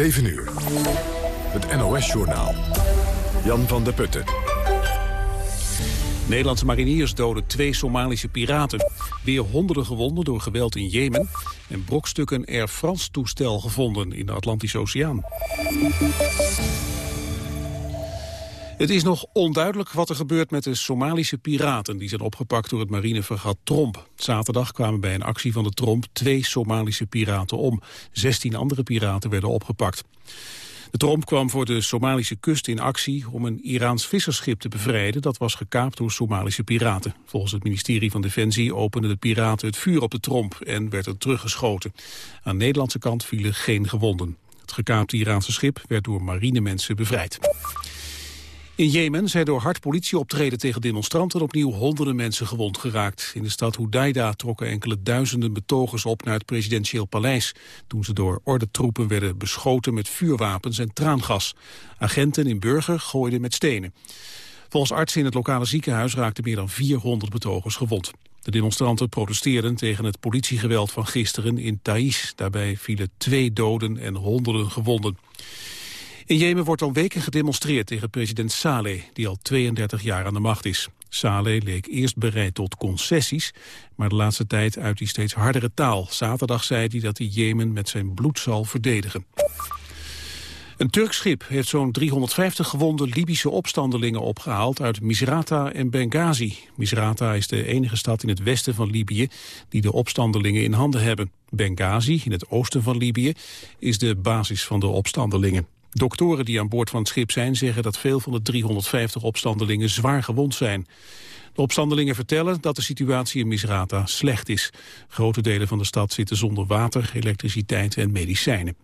7 uur. Het NOS-journaal. Jan van der Putten. Nederlandse mariniers doden twee Somalische piraten. Weer honderden gewonden door geweld in Jemen. En brokstukken Air France-toestel gevonden in de Atlantische Oceaan. Het is nog onduidelijk wat er gebeurt met de Somalische piraten... die zijn opgepakt door het marinefregat Tromp. Zaterdag kwamen bij een actie van de Tromp twee Somalische piraten om. Zestien andere piraten werden opgepakt. De Tromp kwam voor de Somalische kust in actie om een Iraans visserschip te bevrijden dat was gekaapt door Somalische piraten. Volgens het ministerie van Defensie openden de piraten het vuur op de Tromp en werd er teruggeschoten. Aan de Nederlandse kant vielen geen gewonden. Het gekaapte Iraanse schip werd door marinemensen bevrijd. In Jemen zijn door hard politieoptreden tegen demonstranten opnieuw honderden mensen gewond geraakt. In de stad Hudaida trokken enkele duizenden betogers op naar het presidentieel paleis. Toen ze door ordentroepen werden beschoten met vuurwapens en traangas. Agenten in Burger gooiden met stenen. Volgens artsen in het lokale ziekenhuis raakten meer dan 400 betogers gewond. De demonstranten protesteerden tegen het politiegeweld van gisteren in Thais. Daarbij vielen twee doden en honderden gewonden. In Jemen wordt al weken gedemonstreerd tegen president Saleh, die al 32 jaar aan de macht is. Saleh leek eerst bereid tot concessies, maar de laatste tijd uit hij steeds hardere taal. Zaterdag zei hij dat hij Jemen met zijn bloed zal verdedigen. Een Turks schip heeft zo'n 350 gewonde Libische opstandelingen opgehaald uit Misrata en Benghazi. Misrata is de enige stad in het westen van Libië die de opstandelingen in handen hebben. Benghazi, in het oosten van Libië, is de basis van de opstandelingen. Doktoren die aan boord van het schip zijn zeggen dat veel van de 350 opstandelingen zwaar gewond zijn. De opstandelingen vertellen dat de situatie in Misrata slecht is. Grote delen van de stad zitten zonder water, elektriciteit en medicijnen.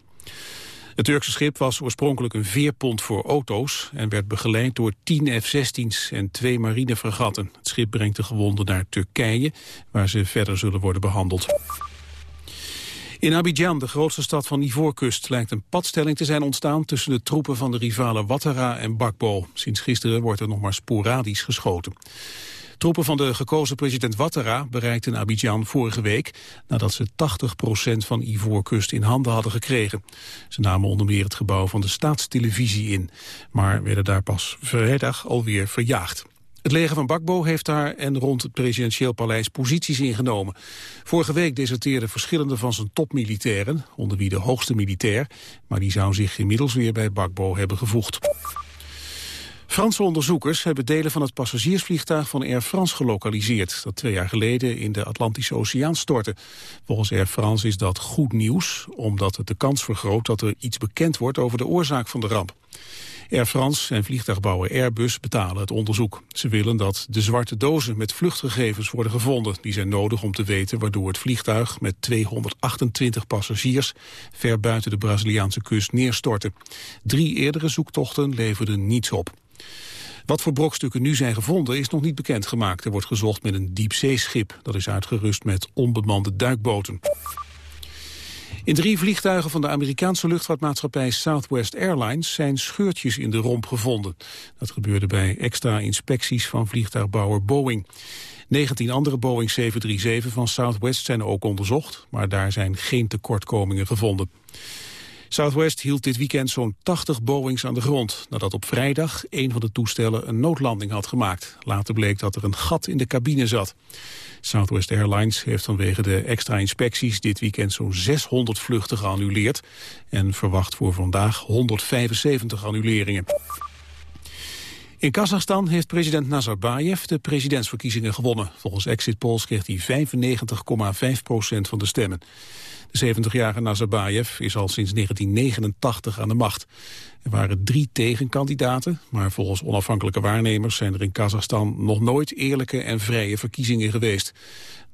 Het Turkse schip was oorspronkelijk een veerpont voor auto's... en werd begeleid door 10 F-16's en twee marinefregatten. Het schip brengt de gewonden naar Turkije, waar ze verder zullen worden behandeld. In Abidjan, de grootste stad van Ivoorkust, lijkt een padstelling te zijn ontstaan tussen de troepen van de rivalen Ouattara en Bakbo. Sinds gisteren wordt er nog maar sporadisch geschoten. Troepen van de gekozen president Ouattara bereikten Abidjan vorige week nadat ze 80% van Ivoorkust in handen hadden gekregen. Ze namen onder meer het gebouw van de staatstelevisie in, maar werden daar pas vrijdag alweer verjaagd. Het leger van Bakbo heeft daar en rond het presidentieel paleis posities ingenomen. Vorige week deserteerden verschillende van zijn topmilitairen, onder wie de hoogste militair, maar die zou zich inmiddels weer bij Bakbo hebben gevoegd. Franse onderzoekers hebben delen van het passagiersvliegtuig van Air France gelokaliseerd, dat twee jaar geleden in de Atlantische Oceaan stortte. Volgens Air France is dat goed nieuws, omdat het de kans vergroot dat er iets bekend wordt over de oorzaak van de ramp. Air France en vliegtuigbouwer Airbus betalen het onderzoek. Ze willen dat de zwarte dozen met vluchtgegevens worden gevonden. Die zijn nodig om te weten waardoor het vliegtuig met 228 passagiers ver buiten de Braziliaanse kust neerstortte. Drie eerdere zoektochten leverden niets op. Wat voor brokstukken nu zijn gevonden is nog niet bekendgemaakt. Er wordt gezocht met een diepzeeschip. Dat is uitgerust met onbemande duikboten. In drie vliegtuigen van de Amerikaanse luchtvaartmaatschappij Southwest Airlines zijn scheurtjes in de romp gevonden. Dat gebeurde bij extra inspecties van vliegtuigbouwer Boeing. 19 andere Boeing 737 van Southwest zijn ook onderzocht, maar daar zijn geen tekortkomingen gevonden. Southwest hield dit weekend zo'n 80 Boeings aan de grond... nadat op vrijdag een van de toestellen een noodlanding had gemaakt. Later bleek dat er een gat in de cabine zat. Southwest Airlines heeft vanwege de extra inspecties... dit weekend zo'n 600 vluchten geannuleerd... en verwacht voor vandaag 175 annuleringen. In Kazachstan heeft president Nazarbayev de presidentsverkiezingen gewonnen. Volgens exit polls kreeg hij 95,5 procent van de stemmen. De 70-jarige Nazarbayev is al sinds 1989 aan de macht. Er waren drie tegenkandidaten, maar volgens onafhankelijke waarnemers zijn er in Kazachstan nog nooit eerlijke en vrije verkiezingen geweest.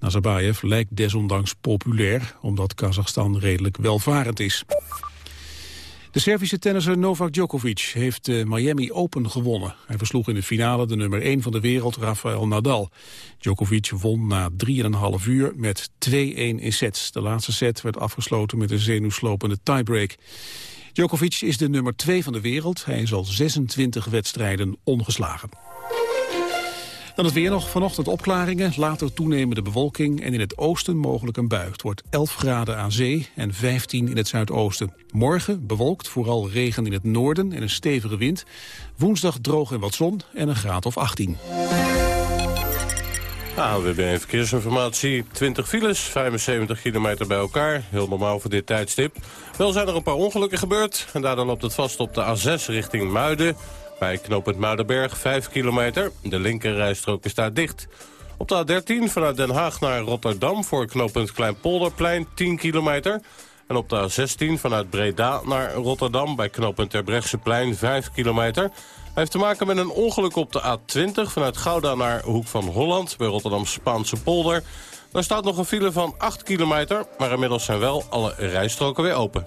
Nazarbayev lijkt desondanks populair, omdat Kazachstan redelijk welvarend is. De Servische tennisser Novak Djokovic heeft de Miami Open gewonnen. Hij versloeg in de finale de nummer 1 van de wereld, Rafael Nadal. Djokovic won na 3,5 uur met 2-1 in sets. De laatste set werd afgesloten met een zenuwslopende tiebreak. Djokovic is de nummer 2 van de wereld. Hij is al 26 wedstrijden ongeslagen. Dan het weer nog vanochtend opklaringen, later toenemende bewolking... en in het oosten mogelijk een bui. Het wordt 11 graden aan zee en 15 in het zuidoosten. Morgen bewolkt, vooral regen in het noorden en een stevige wind. Woensdag droog en wat zon en een graad of 18. AWB Verkeersinformatie. 20 files, 75 kilometer bij elkaar. Heel normaal voor dit tijdstip. Wel zijn er een paar ongelukken gebeurd. En daardoor loopt het vast op de A6 richting Muiden. Bij knooppunt Muidenberg 5 kilometer. De linkerrijstrook is daar dicht. Op de A13 vanuit Den Haag naar Rotterdam voor knooppunt Kleinpolderplein 10 kilometer. En op de A16 vanuit Breda naar Rotterdam bij knooppunt Terbrechtseplein 5 kilometer. Hij heeft te maken met een ongeluk op de A20 vanuit Gouda naar Hoek van Holland... bij Rotterdam Spaanse polder. Daar staat nog een file van 8 kilometer, maar inmiddels zijn wel alle rijstroken weer open.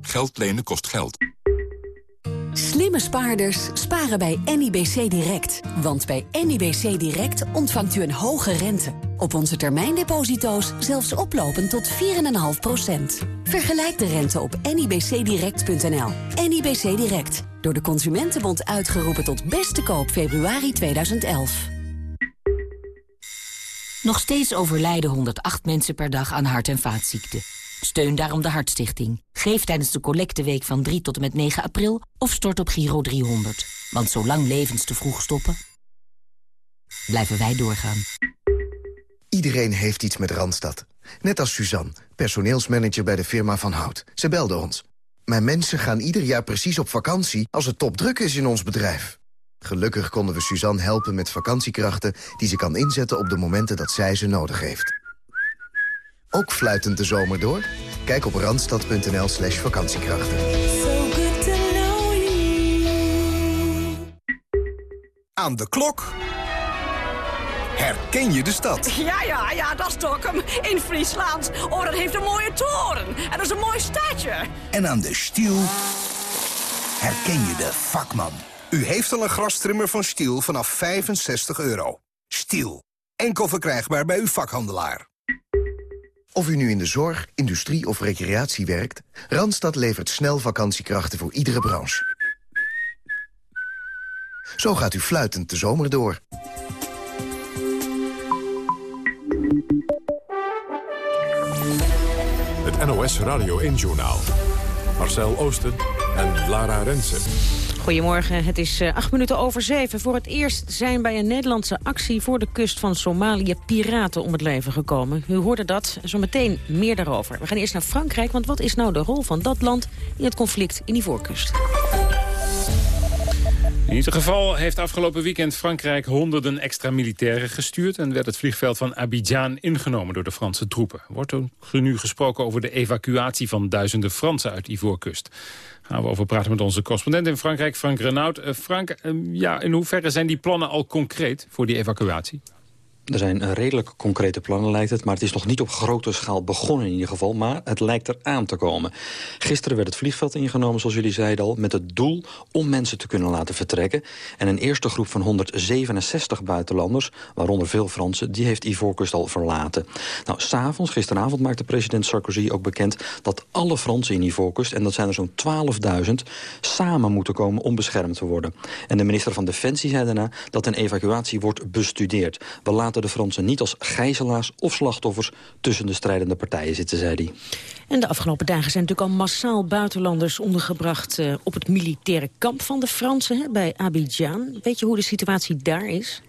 Geld lenen kost geld. Slimme spaarders sparen bij NIBC Direct. Want bij NIBC Direct ontvangt u een hoge rente. Op onze termijndeposito's zelfs oplopend tot 4,5%. Vergelijk de rente op nibcdirect.nl. NIBC Direct. Door de Consumentenbond uitgeroepen tot beste koop februari 2011. Nog steeds overlijden 108 mensen per dag aan hart- en vaatziekten. Steun daarom de Hartstichting. Geef tijdens de collecteweek van 3 tot en met 9 april of stort op Giro 300. Want zolang levens te vroeg stoppen, blijven wij doorgaan. Iedereen heeft iets met Randstad. Net als Suzanne, personeelsmanager bij de firma Van Hout. Ze belde ons. Mijn mensen gaan ieder jaar precies op vakantie als het topdruk is in ons bedrijf. Gelukkig konden we Suzanne helpen met vakantiekrachten... die ze kan inzetten op de momenten dat zij ze nodig heeft. Ook fluitend de zomer door? Kijk op randstad.nl slash vakantiekrachten. Aan de klok. Herken je de stad? Ja, ja, ja, dat is Dokkum. In Friesland. Oh, dat heeft een mooie toren. En dat is een mooi stadje. En aan de stiel herken je de vakman. U heeft al een grastrimmer van Stiel vanaf 65 euro. Stiel. Enkel verkrijgbaar bij uw vakhandelaar. Of u nu in de zorg, industrie of recreatie werkt... Randstad levert snel vakantiekrachten voor iedere branche. Zo gaat u fluitend de zomer door. Het NOS Radio 1-journaal. Marcel Oosten en Lara Rensen. Goedemorgen, het is uh, acht minuten over zeven. Voor het eerst zijn bij een Nederlandse actie voor de kust van Somalië piraten om het leven gekomen. U hoorde dat, zometeen meer daarover. We gaan eerst naar Frankrijk, want wat is nou de rol van dat land in het conflict in die voorkust? In ieder geval heeft afgelopen weekend Frankrijk honderden extra militairen gestuurd... en werd het vliegveld van Abidjan ingenomen door de Franse troepen. Wordt er nu gesproken over de evacuatie van duizenden Fransen uit Ivoorkust. Gaan we over praten met onze correspondent in Frankrijk, Frank Renaud. Uh, Frank, uh, ja, in hoeverre zijn die plannen al concreet voor die evacuatie? Er zijn redelijk concrete plannen, lijkt het. Maar het is nog niet op grote schaal begonnen in ieder geval. Maar het lijkt er aan te komen. Gisteren werd het vliegveld ingenomen, zoals jullie zeiden al... met het doel om mensen te kunnen laten vertrekken. En een eerste groep van 167 buitenlanders, waaronder veel Fransen... die heeft Ivoorkust al verlaten. Nou, s'avonds, gisteravond, maakte president Sarkozy ook bekend... dat alle Fransen in Ivoorkust, en dat zijn er zo'n 12.000... samen moeten komen om beschermd te worden. En de minister van Defensie zei daarna dat een evacuatie wordt bestudeerd. We laten de Fransen niet als gijzelaars of slachtoffers tussen de strijdende partijen zitten, zei hij. En de afgelopen dagen zijn natuurlijk al massaal buitenlanders ondergebracht uh, op het militaire kamp van de Fransen hè, bij Abidjan. Weet je hoe de situatie daar is?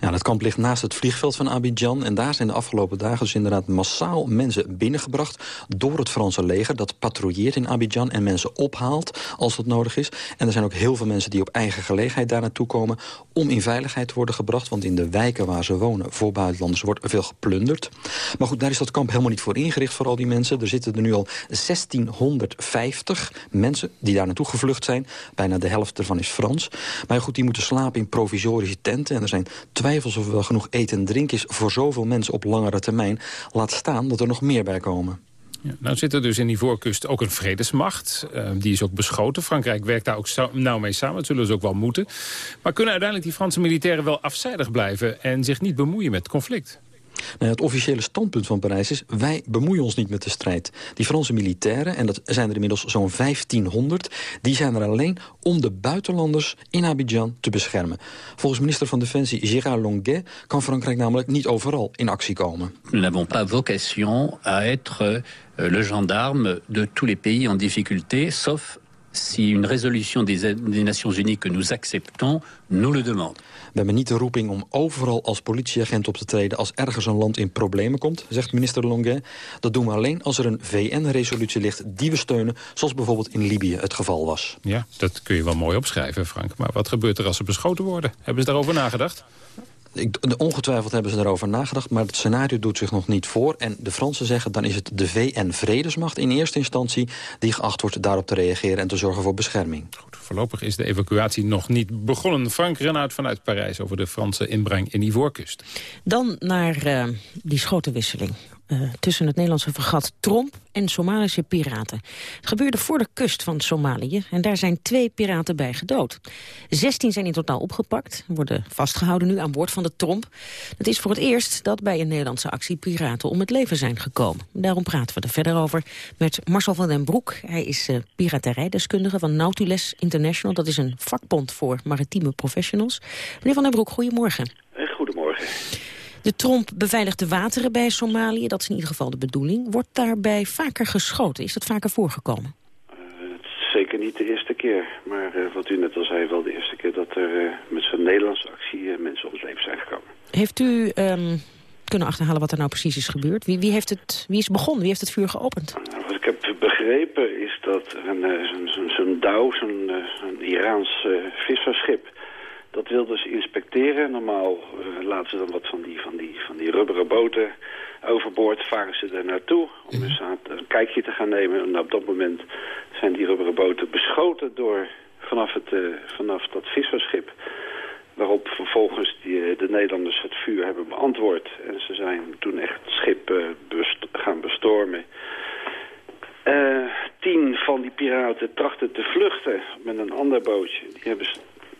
Ja, dat kamp ligt naast het vliegveld van Abidjan. En daar zijn de afgelopen dagen dus inderdaad massaal mensen binnengebracht... door het Franse leger dat patrouilleert in Abidjan... en mensen ophaalt als dat nodig is. En er zijn ook heel veel mensen die op eigen gelegenheid daar naartoe komen... om in veiligheid te worden gebracht. Want in de wijken waar ze wonen voor buitenlanders wordt veel geplunderd. Maar goed, daar is dat kamp helemaal niet voor ingericht voor al die mensen. Er zitten er nu al 1650 mensen die daar naartoe gevlucht zijn. Bijna de helft ervan is Frans. Maar goed, die moeten slapen in provisorische tenten. En er zijn twijfels of er wel genoeg eten en drink is... voor zoveel mensen op langere termijn. Laat staan dat er nog meer bij komen. Ja, nou zit er dus in die voorkust ook een vredesmacht. Uh, die is ook beschoten. Frankrijk werkt daar ook nauw mee samen. Dat zullen ze ook wel moeten. Maar kunnen uiteindelijk die Franse militairen wel afzijdig blijven... en zich niet bemoeien met het conflict? Nou, het officiële standpunt van Parijs is... wij bemoeien ons niet met de strijd. Die Franse militairen, en dat zijn er inmiddels zo'n 1500... die zijn er alleen om de buitenlanders in Abidjan te beschermen. Volgens minister van Defensie Gérard Longuet... kan Frankrijk namelijk niet overal in actie komen. We n'avons pas vocation à être euh, le gendarme de tous les pays en difficulté... sauf si une résolution des, des Nations Unies que nous acceptons nous le demande. We hebben niet de roeping om overal als politieagent op te treden... als ergens een land in problemen komt, zegt minister Longuet. Dat doen we alleen als er een VN-resolutie ligt die we steunen... zoals bijvoorbeeld in Libië het geval was. Ja, dat kun je wel mooi opschrijven, Frank. Maar wat gebeurt er als ze beschoten worden? Hebben ze daarover nagedacht? Ik, ongetwijfeld hebben ze erover nagedacht, maar het scenario doet zich nog niet voor. En de Fransen zeggen, dan is het de VN-vredesmacht in eerste instantie... die geacht wordt daarop te reageren en te zorgen voor bescherming. Goed, voorlopig is de evacuatie nog niet begonnen. Frank Renaud vanuit Parijs over de Franse inbreng in die voorkust. Dan naar uh, die schotenwisseling uh, tussen het Nederlandse vergat Tromp en Somalische piraten. Het gebeurde voor de kust van Somalië en daar zijn twee piraten bij gedood. Zestien zijn in totaal opgepakt, worden vastgehouden nu aan boord van de Tromp. Het is voor het eerst dat bij een Nederlandse actie piraten om het leven zijn gekomen. Daarom praten we er verder over met Marcel van den Broek. Hij is uh, piraterijdeskundige van Nautilus International. Dat is een vakbond voor maritieme professionals. Meneer van den Broek, goedemorgen. Goedemorgen. De Tromp beveiligt de wateren bij Somalië. Dat is in ieder geval de bedoeling. Wordt daarbij vaker geschoten? Is dat vaker voorgekomen? Uh, zeker niet de eerste keer. Maar uh, wat u net al zei, wel de eerste keer dat er uh, met zo'n Nederlandse actie mensen om het leven zijn gekomen. Heeft u um, kunnen achterhalen wat er nou precies is gebeurd? Wie, wie, heeft het, wie is begonnen? Wie heeft het vuur geopend? Nou, wat ik heb begrepen is dat zo'n zo zo douw, zo'n Iraans visserschip dat wil dus inspecteren. Normaal uh, laten ze dan wat van die, van, die, van die rubberen boten overboord. Varen ze er naartoe om dus aan, een kijkje te gaan nemen. En op dat moment zijn die rubberen boten beschoten door, vanaf, het, uh, vanaf dat visserschip. Waarop vervolgens die, eh, de Nederlanders het vuur hebben beantwoord. En ze zijn toen echt het schip uh, best gaan bestormen. Uh, tien van die piraten trachten te vluchten met een ander bootje. Die hebben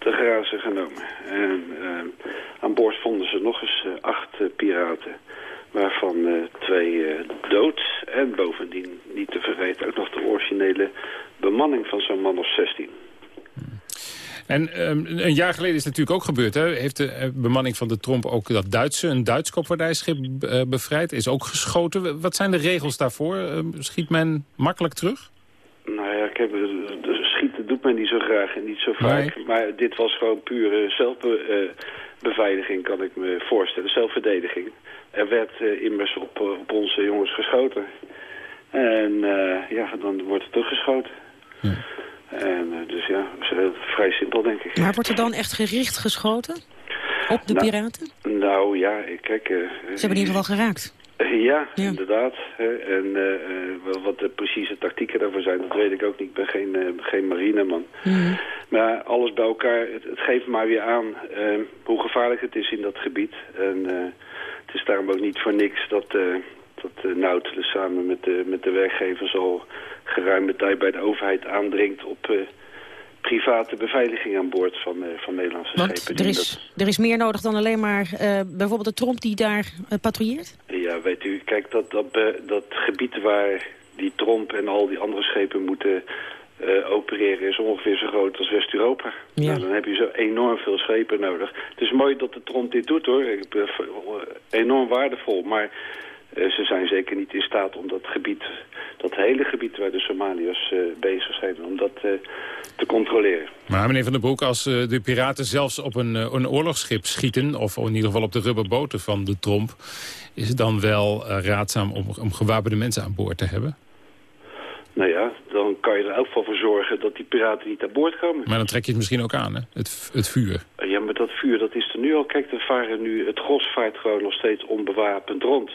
te grazen genomen. En uh, aan boord vonden ze nog eens uh, acht uh, piraten. Waarvan twee dood. En bovendien, niet te vergeten, ook nog de originele bemanning van zo'n man of 16. En um, een jaar geleden is het natuurlijk ook gebeurd. Hè? Heeft de bemanning van de Tromp ook dat Duitse, een Duits koopvaardijschip bevrijd? Is ook geschoten. Wat zijn de regels daarvoor? schiet men makkelijk terug? Nou ja, ik heb doet men niet zo graag en niet zo vaak. Nee. Maar dit was gewoon pure zelfbeveiliging, kan ik me voorstellen. Zelfverdediging. Er werd uh, immers op, uh, op onze jongens geschoten. En uh, ja, dan wordt het teruggeschoten. Ja. En dus ja, dat is heel, vrij simpel, denk ik. Maar wordt er dan echt gericht geschoten? Op de nou, piraten? Nou ja, kijk... Ze hebben in ieder geval geraakt. Ja, ja, inderdaad. En uh, wat de precieze tactieken daarvoor zijn, dat weet ik ook niet. Ik ben geen, uh, geen marineman. Mm. Maar alles bij elkaar, het, het geeft maar weer aan uh, hoe gevaarlijk het is in dat gebied. En het is daarom ook niet voor niks dat, dat Nautilus samen met de, met de werkgevers al geruime tijd bij de overheid aandringt op private beveiliging aan boord van, uh, van Nederlandse Want schepen. Er is, er is meer nodig dan alleen maar uh, bijvoorbeeld de Tromp die daar uh, patrouilleert? Ja, weet u, kijk, dat, dat, dat gebied waar die Tromp en al die andere schepen moeten opereren is ongeveer zo groot als West-Europa. Ja. Nou, dan heb je zo enorm veel schepen nodig. Het is mooi dat de Tromp dit doet hoor, enorm waardevol, maar Eh, ze zijn zeker niet in staat om dat gebied, dat hele gebied waar de Somaliërs uh, bezig zijn, om dat uh, te controleren. Maar meneer Van den Broek, als de piraten zelfs op een, een oorlogsschip schieten, of in ieder geval op de rubberboten van de Tromp, is het dan wel raadzaam om, om gewapende mensen aan boord te hebben? Nou ja, dan kan je er ook voor zorgen dat die piraten niet aan boord komen. Maar dan trek je het misschien ook aan, hè? Het, het vuur. Ja, maar dat vuur, dat is er nu al. Kijk, er varen nu, het gros vaart gewoon nog steeds onbewapend rond.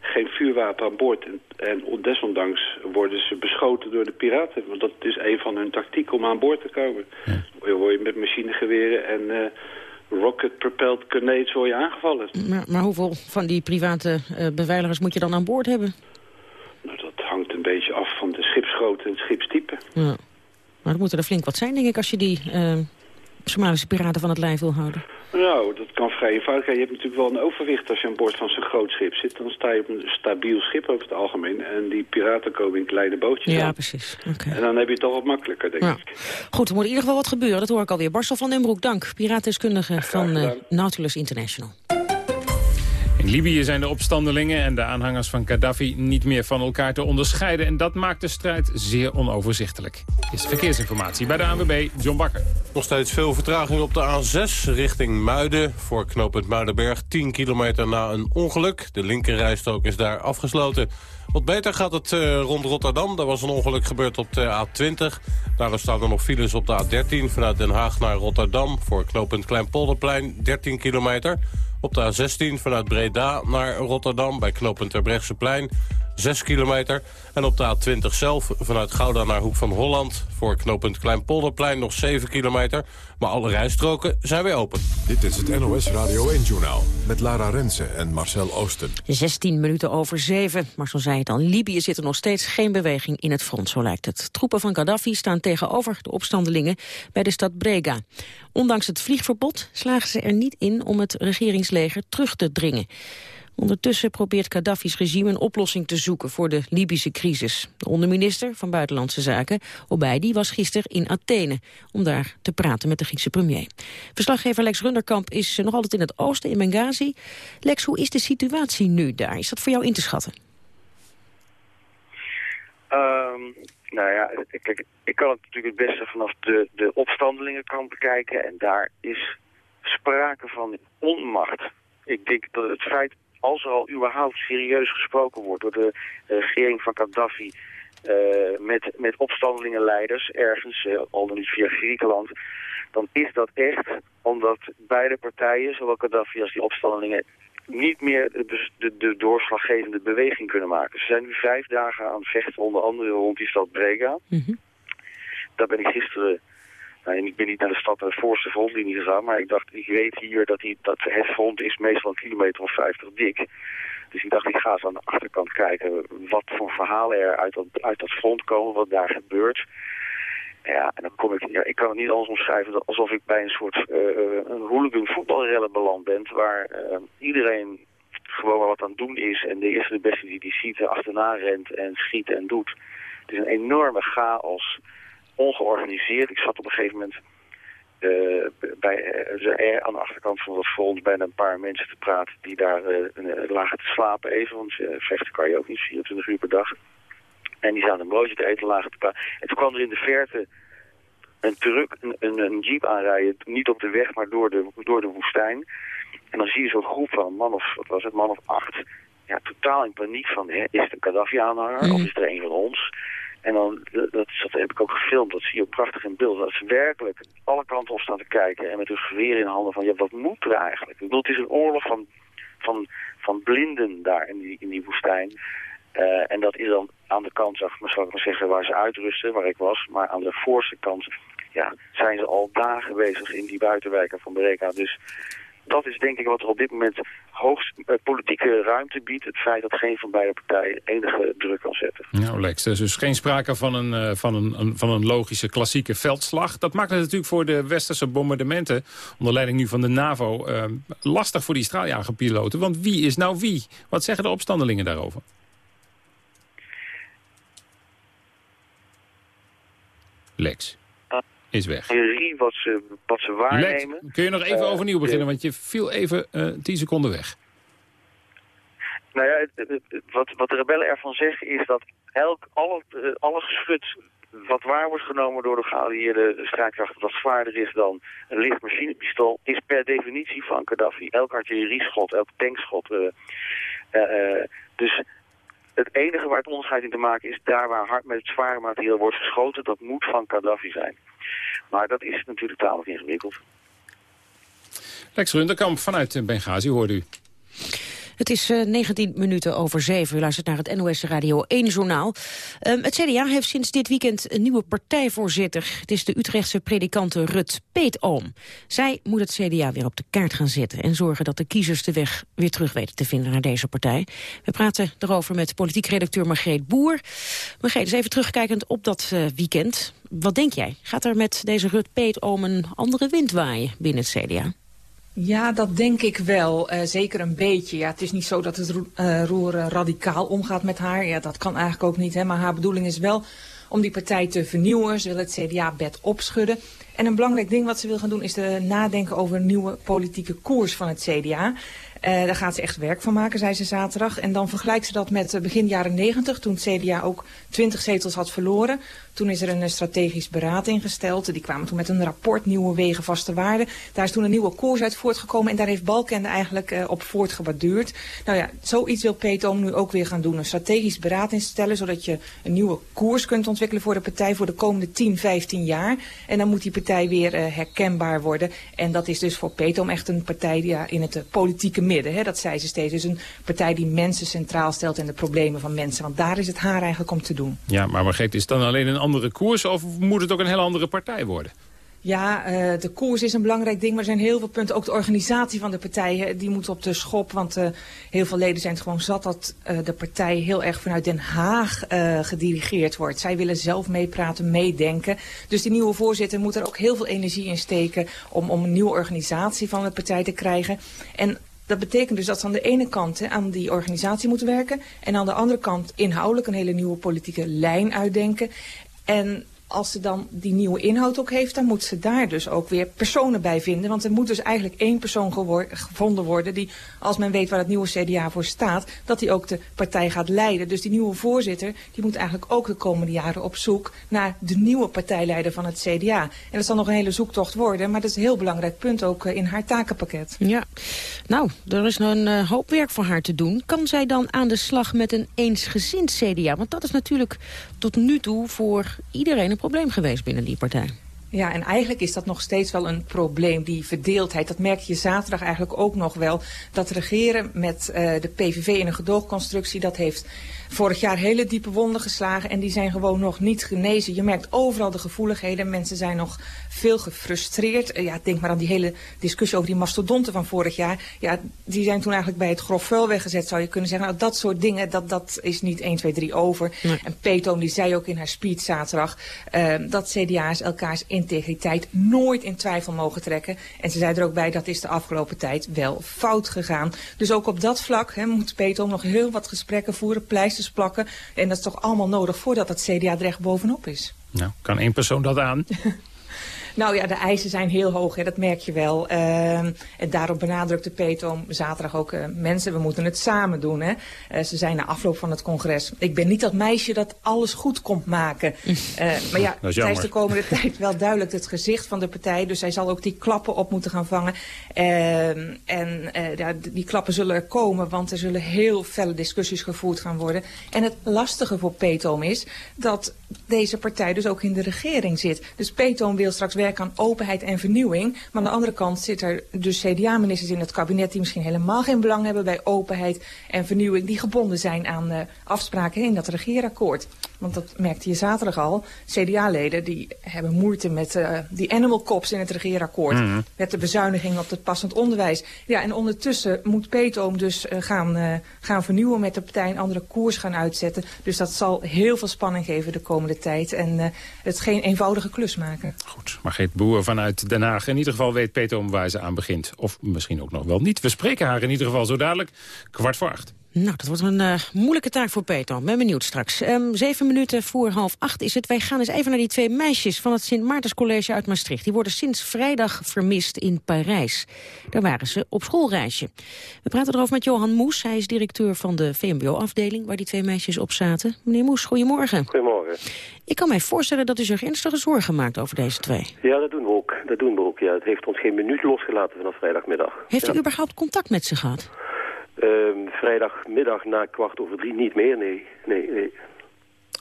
Geen vuurwapen aan boord. En, en desondanks worden ze beschoten door de piraten. Want dat is een van hun tactieken om aan boord te komen. Ja. Word je met machinegeweren en... Uh, rocket-propelled grenades word je aangevallen. Maar, maar, hoeveel van die private uh, beveiligers moet je dan aan boord hebben? Nou, dat hangt een beetje af van de schipsgrootte en het schipstype. Ja. Maar dat moeten er flink wat zijn, denk ik, als je die uh, Somalische piraten van het lijf wil houden. Nou, dat kan vrij eenvoudig. Je hebt natuurlijk wel een overwicht als je aan boord van zo'n groot schip zit. Dan sta je op een stabiel schip over het algemeen. En die piraten komen in kleine bootjes Ja, precies. Okay. En dan heb je het toch wat makkelijker, denk ik. Goed, er moet in ieder geval wat gebeuren. Dat hoor ik alweer. Barstel van den Broek, dank. Piraatdeskundige van uh, Nautilus International. In Libië zijn de opstandelingen en de aanhangers van Gaddafi niet meer van elkaar te onderscheiden. En dat maakt de strijd zeer onoverzichtelijk. Is verkeersinformatie bij de ANWB, John Bakker. Nog steeds veel vertraging op de A6 richting Muiden. Voor knooppunt Muidenberg 10 kilometer na een ongeluk. De linkerrijstrook is daar afgesloten. Wat beter gaat het uh, rond Rotterdam. Daar was een ongeluk gebeurd op de A20. Daar staan er nog files op de A13 vanuit Den Haag naar Rotterdam. Voor knooppunt Kleinpolderplein 13 kilometer. Op de A16 vanuit Breda naar Rotterdam bij knooppunt Terbrechtseplein 6 kilometer. En op de A20 zelf vanuit Gouda naar Hoek van Holland... voor knooppunt Kleinpolderplein nog 7 kilometer. Maar alle rijstroken zijn weer open. Dit is het NOS Radio 1-journaal met Lara Rensen en Marcel Oosten. 16 minuten over 7. Marcel zei het al, Libië zit er nog steeds geen beweging in het front, zo lijkt het. Troepen van Gaddafi staan tegenover de opstandelingen bij de stad Brega. Ondanks het vliegverbod slagen ze er niet in om het regeringsleger terug te dringen. Ondertussen probeert Gaddafi's regime een oplossing te zoeken voor de Libische crisis. De onderminister van Buitenlandse Zaken, Obeidi, was gisteren in Athene om daar te praten met de Griekse premier. Verslaggever Lex Runderkamp is nog altijd in het oosten, in Benghazi. Lex, hoe is de situatie nu daar? Is dat voor jou in te schatten? Um, nou ja, kijk, ik kan het natuurlijk het beste vanaf de, de opstandelingenkant bekijken. En daar is sprake van onmacht. Ik denk dat het feit als er al überhaupt serieus gesproken wordt door de regering van Gaddafi... Uh, met, met opstandelingenleiders ergens, uh, al dan niet via Griekenland... dan is dat echt omdat beide partijen, zowel Gaddafi als die opstandelingen... niet meer de, de, de doorslaggevende beweging kunnen maken. Ze zijn nu vijf dagen aan het vechten, onder andere rond die stad Brega. Mm Daar ben ik gisteren en ik ben niet naar de stad naar de voorste frontlinie gegaan, maar ik dacht, ik weet hier dat, die, dat het front is meestal een kilometer of 50 dik. Dus ik dacht, ik ga eens aan de achterkant kijken wat voor verhalen er uit dat, uit dat front komen, wat daar gebeurt. Ja, en dan kom ik, ja, ik kan het niet anders omschrijven alsof ik bij een soort uh, een hooligan voetbalrellen beland ben, waar uh, iedereen gewoon wat aan het doen is en de eerste de beste die die ziet achterna rent en schiet en doet. Het is een enorme chaos ongeorganiseerd. Ik zat op een gegeven moment uh, bij, uh, aan de achterkant van dat front bijna een paar mensen te praten die daar uh, lagen te slapen even, want vechten kan je ook niet 24 uur per dag. En die zaten een broodje te eten, lagen te praten. En toen kwam er in de verte een truck, een, een, een, jeep aanrijden, niet op de weg, maar door de, door de woestijn. En dan zie je zo'n groep van man of, wat was het, man of acht, ja, totaal in paniek van, hè, is het een Gaddafi-aanhanger mm. of is er een van ons? En dan, dat, dat, heb ik ook gefilmd, dat zie je ook prachtig in beeld. Dat ze werkelijk alle kanten op staan te kijken en met hun geweer in handen van, ja, wat moet er eigenlijk? Ik bedoel, het is een oorlog van, van, van blinden daar in die, in die woestijn. Uh, en dat is dan aan de kant, zeg maar, ik maar zeggen, waar ze uitrusten, waar ik was. Maar aan de voorste kant ja, zijn ze al dagen bezig in die buitenwijken van Breka. Dus dat is denk ik wat er op dit moment hoogst uh, politieke ruimte biedt. Het feit dat geen van beide partijen enige druk kan zetten. Nou Lex, er is dus geen sprake van een, uh, van, een, van een logische klassieke veldslag. Dat maakt het natuurlijk voor de westerse bombardementen... onder leiding nu van de NAVO uh, lastig voor die straaljagerpiloten. Want wie is nou wie? Wat zeggen de opstandelingen daarover? Lex is weg. Theorie wat ze, wat ze waarnemen. kun je nog even uh, overnieuw beginnen, want je viel even uh, 10 seconden weg. Nou ja, wat, wat de rebellen ervan zeggen is dat elk, alle, alle geschut wat waar wordt genomen door de geallieerde strijdkrachten, wat zwaarder is dan een licht machinepistool, is per definitie van Gaddafi. Elk artillerieschot, elk tankschot. Uh, uh, dus het enige waar het onderscheid in te maken is daar waar hard met het zware materiaal wordt geschoten, dat moet van Gaddafi zijn. Maar dat is natuurlijk tamelijk ingewikkeld. Lex Runderkamp vanuit Benghazi hoorde u. Het is uh, eh, 19 minuten over 7. U luistert naar het NOS Radio 1 journaal. Um, het CDA heeft sinds dit weekend een nieuwe partijvoorzitter. Het is de Utrechtse predikante Rut Peetoom. Zij moet het CDA weer op de kaart gaan zetten... en zorgen dat de kiezers de weg weer terug weten te vinden naar deze partij. We praten erover met politiek redacteur Margreet Boer. Margreet, eens even terugkijkend op dat uh, weekend. Wat denk jij? Gaat er met deze Rut Peetoom een andere wind waaien binnen het CDA? Ja, dat denk ik wel. Uh, zeker een beetje. Ja, het is niet zo dat het uh, roer radicaal omgaat met haar. Ja, dat kan eigenlijk ook niet. Hè. Maar haar bedoeling is wel om die partij te vernieuwen. Ze wil het CDA-bed opschudden. En een belangrijk ding wat ze wil gaan doen is de nadenken over een nieuwe politieke koers van het CDA. Daar gaat ze echt werk van maken, zei ze zaterdag. En dan vergelijkt ze dat met begin jaren 90, toen het CDA ook 20 zetels had verloren. Toen is er een strategisch beraad ingesteld. Die kwamen toen met een rapport, nieuwe wegen, vaste waarden. Daar is toen een nieuwe koers uit voortgekomen. En daar heeft Balkende eigenlijk uh, op voortgebaduurd. Nou ja, zoiets wil Petom nu ook weer gaan doen. Een strategisch beraad instellen, zodat je een nieuwe koers kunt ontwikkelen voor de partij voor de komende 10, 15 jaar. En dan moet die partij weer uh, herkenbaar worden. En dat is dus voor Petom echt een partij die, ja, in het politieke midden. Hè, dat zei ze steeds. Dus een partij die mensen centraal stelt en de problemen van mensen. Want daar is het haar eigenlijk om te doen. Ja, maar Margreet, is dan alleen een andere koers... of moet het ook een hele andere partij worden? Ja, uh, de koers is een belangrijk ding, maar er zijn heel veel punten. Ook de organisatie van de partijen, die moet op de schop. Want uh, heel veel leden zijn het gewoon zat dat de partij heel erg vanuit Den Haag gedirigeerd wordt. Zij willen zelf meepraten, meedenken. Dus die nieuwe voorzitter moet er ook heel veel energie in steken om, om een nieuwe organisatie van de partij te krijgen. En dat betekent dus dat ze aan de ene kant aan die organisatie moeten werken... en aan de andere kant inhoudelijk een hele nieuwe politieke lijn uitdenken. En als ze dan die nieuwe inhoud ook heeft, dan moet ze daar dus ook weer personen bij vinden. Want er moet dus eigenlijk één persoon gevonden worden die, als men weet waar het nieuwe CDA voor staat, dat die ook de partij gaat leiden. Dus die nieuwe voorzitter, die moet eigenlijk ook de komende jaren op zoek naar de nieuwe partijleider van het CDA. En dat zal nog een hele zoektocht worden, maar dat is een heel belangrijk punt ook eh, in haar takenpakket. Ja, nou, er is nog een uh, hoop werk voor haar te doen. Kan zij dan aan de slag met een eensgezind CDA? Want dat is natuurlijk tot nu toe voor iedereen een probleem geweest binnen die partij. Ja, en eigenlijk is dat nog steeds wel een probleem, die verdeeldheid. Dat merk je zaterdag eigenlijk ook nog wel. Dat regeren met uh, de PVV in een gedoogconstructie, dat heeft vorig jaar hele diepe wonden geslagen. En die zijn gewoon nog niet genezen. Je merkt overal de gevoeligheden. Mensen zijn nog veel gefrustreerd. Uh, ja, denk maar aan die hele discussie over die mastodonten van vorig jaar. Ja, die zijn toen eigenlijk bij het grof vuil weggezet, zou je kunnen zeggen. Nou, dat soort dingen, dat, dat is niet 1, 2, 3 over. Nee. En Peetoom, die zei ook in haar speech zaterdag... Uh, dat CDA's elkaars integriteit nooit in twijfel mogen trekken. En ze zei er ook bij, dat is de afgelopen tijd wel fout gegaan. Dus ook op dat vlak hè, moet Peetoom nog heel wat gesprekken voeren, pleisters plakken. En dat is toch allemaal nodig voordat het CDA er echt bovenop is. Nou, kan één persoon dat aan? Nou ja, de eisen zijn heel hoog, hè, dat merk je wel. Uh, en daarop benadrukte Peter zaterdag ook... Uh, mensen, we moeten het samen doen. Hè. Uh, ze zijn na afloop van het congres... ik ben niet dat meisje dat alles goed komt maken. Eh, maar ja, zij is de komende tijd wel duidelijk het gezicht van de partij. Dus zij zal ook die klappen op moeten gaan vangen. Ehm, en ja, die klappen zullen er komen... want er zullen heel felle discussies gevoerd gaan worden. En het lastige voor Peetoom is... dat deze partij dus ook in de regering zit. Dus Peetoom wil straks werken aan openheid en vernieuwing. Maar aan de andere kant zit er dus CDA-ministers in het kabinet... die misschien helemaal geen belang hebben bij openheid en vernieuwing... die gebonden zijn aan uh, afspraken in dat regeerakkoord. Want dat merkte je zaterdag al. CDA-leden die hebben moeite met uh, die animal cops in het regeerakkoord. Mm -hmm. Met de bezuiniging op het passend onderwijs. Ja, en ondertussen moet Peetoom dus uh, gaan, uh, gaan vernieuwen met de partij... een andere koers gaan uitzetten. Dus dat zal heel veel spanning geven de komende tijd. En het geen eenvoudige klus maken. Goed, Margreet Boer vanuit Den Haag. In ieder geval weet Peetoom waar ze aan begint. Of misschien ook nog wel niet. We spreken haar in ieder geval zo dadelijk. Kwart voor acht. Nou, dat wordt een uh, moeilijke taak voor Peter. Ben benieuwd straks. Um, zeven minuten voor half acht is het. Wij gaan eens even naar die twee meisjes van het Sint Maartenscollege uit Maastricht. Die worden sinds vrijdag vermist in Parijs. Daar waren ze op schoolreisje. We praten erover met Johan Moes. Hij is directeur van de VMBO-afdeling waar die twee meisjes op zaten. Meneer Moes, goedemorgen. Goedemorgen. Ik kan mij voorstellen dat u zich ernstige zorgen maakt over deze twee. Ja, dat doen we ook. Dat doen we ook. Ja, het heeft ons geen minuut losgelaten vanaf vrijdagmiddag. Heeft ja. u überhaupt contact met ze gehad? Um, vrijdagmiddag na kwart over drie niet meer, nee. nee, nee.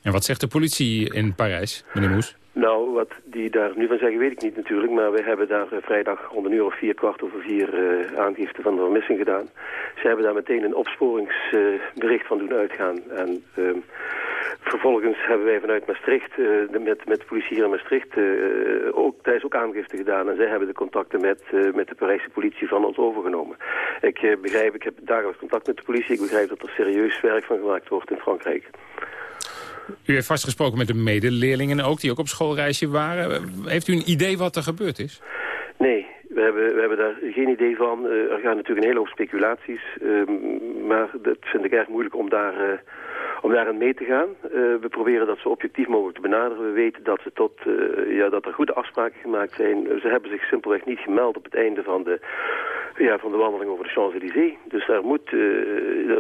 En wat zegt de politie in Parijs, meneer Moes? Nou, wat die daar nu van zeggen weet ik niet natuurlijk. Maar we hebben daar uh, vrijdag rond een uur of vier, kwart over vier uh, aangifte van de vermissing gedaan. Ze hebben daar meteen een opsporingsbericht uh, van doen uitgaan. En um, vervolgens hebben wij vanuit Maastricht, met, met de politie hier in Maastricht, ook, daar is ook aangifte gedaan. En zij hebben de contacten met, met de Parijse politie van ons overgenomen. Ik begrijp, ik heb dagelijks contact met de politie. Ik begrijp dat er serieus werk van gemaakt wordt in Frankrijk. U heeft vastgesproken met de medeleerlingen ook, die ook op schoolreisje waren. Heeft u een idee wat er gebeurd is? Nee, we hebben, we hebben daar geen idee van. Uh, er gaan natuurlijk een hele hoop speculaties. Uh, maar dat vind ik erg moeilijk om daar, uh, om daar aan mee te gaan. we proberen dat zo objectief mogelijk te benaderen. We weten dat, ze tot, ja, dat er goede afspraken gemaakt zijn. Ze hebben zich simpelweg niet gemeld op het einde van de, ja, van de wandeling over de Champs-Élysées. Dus daar moet,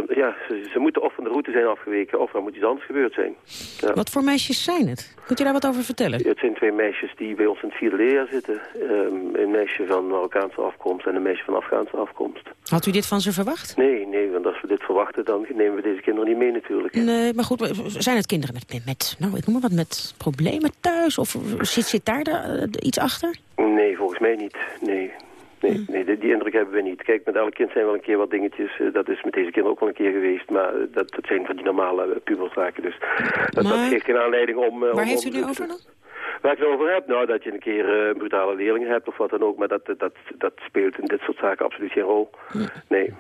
ja, ze, ze, moeten of van de route zijn afgeweken of er moet iets anders gebeurd zijn. Ja. Wat voor meisjes zijn het? Kunt u daar wat over vertellen? Ja, het zijn twee meisjes die bij ons in het vierde leerjaar zitten. Um, een meisje van Marokkaanse afkomst en een meisje van Afghaanse afkomst. Had u dit van ze verwacht? Nee, nee, want als we dit verwachten, dan nemen we deze kinderen niet mee natuurlijk. Nee, maar goed, zijn het kinderen met, met nou, ik noem maar wat, met problemen thuis? Of zit, zit daar de, uh, iets achter? Nee, volgens mij niet, nee. Nee, nee die, indruk hebben we niet. Kijk, met elk kind zijn wel een keer wat dingetjes. Uh, dat is met deze kinderen ook wel een keer geweest. Maar dat, dat zijn van die normale puberzaken. Dus dat, maar, dat geeft geen aanleiding om... waar om, heeft u nu over dan? Waar ik het over heb? Nou, dat je een keer een brutale leerling hebt of wat dan ook. Maar dat, dat, dat speelt in dit soort zaken absoluut geen rol. Nee.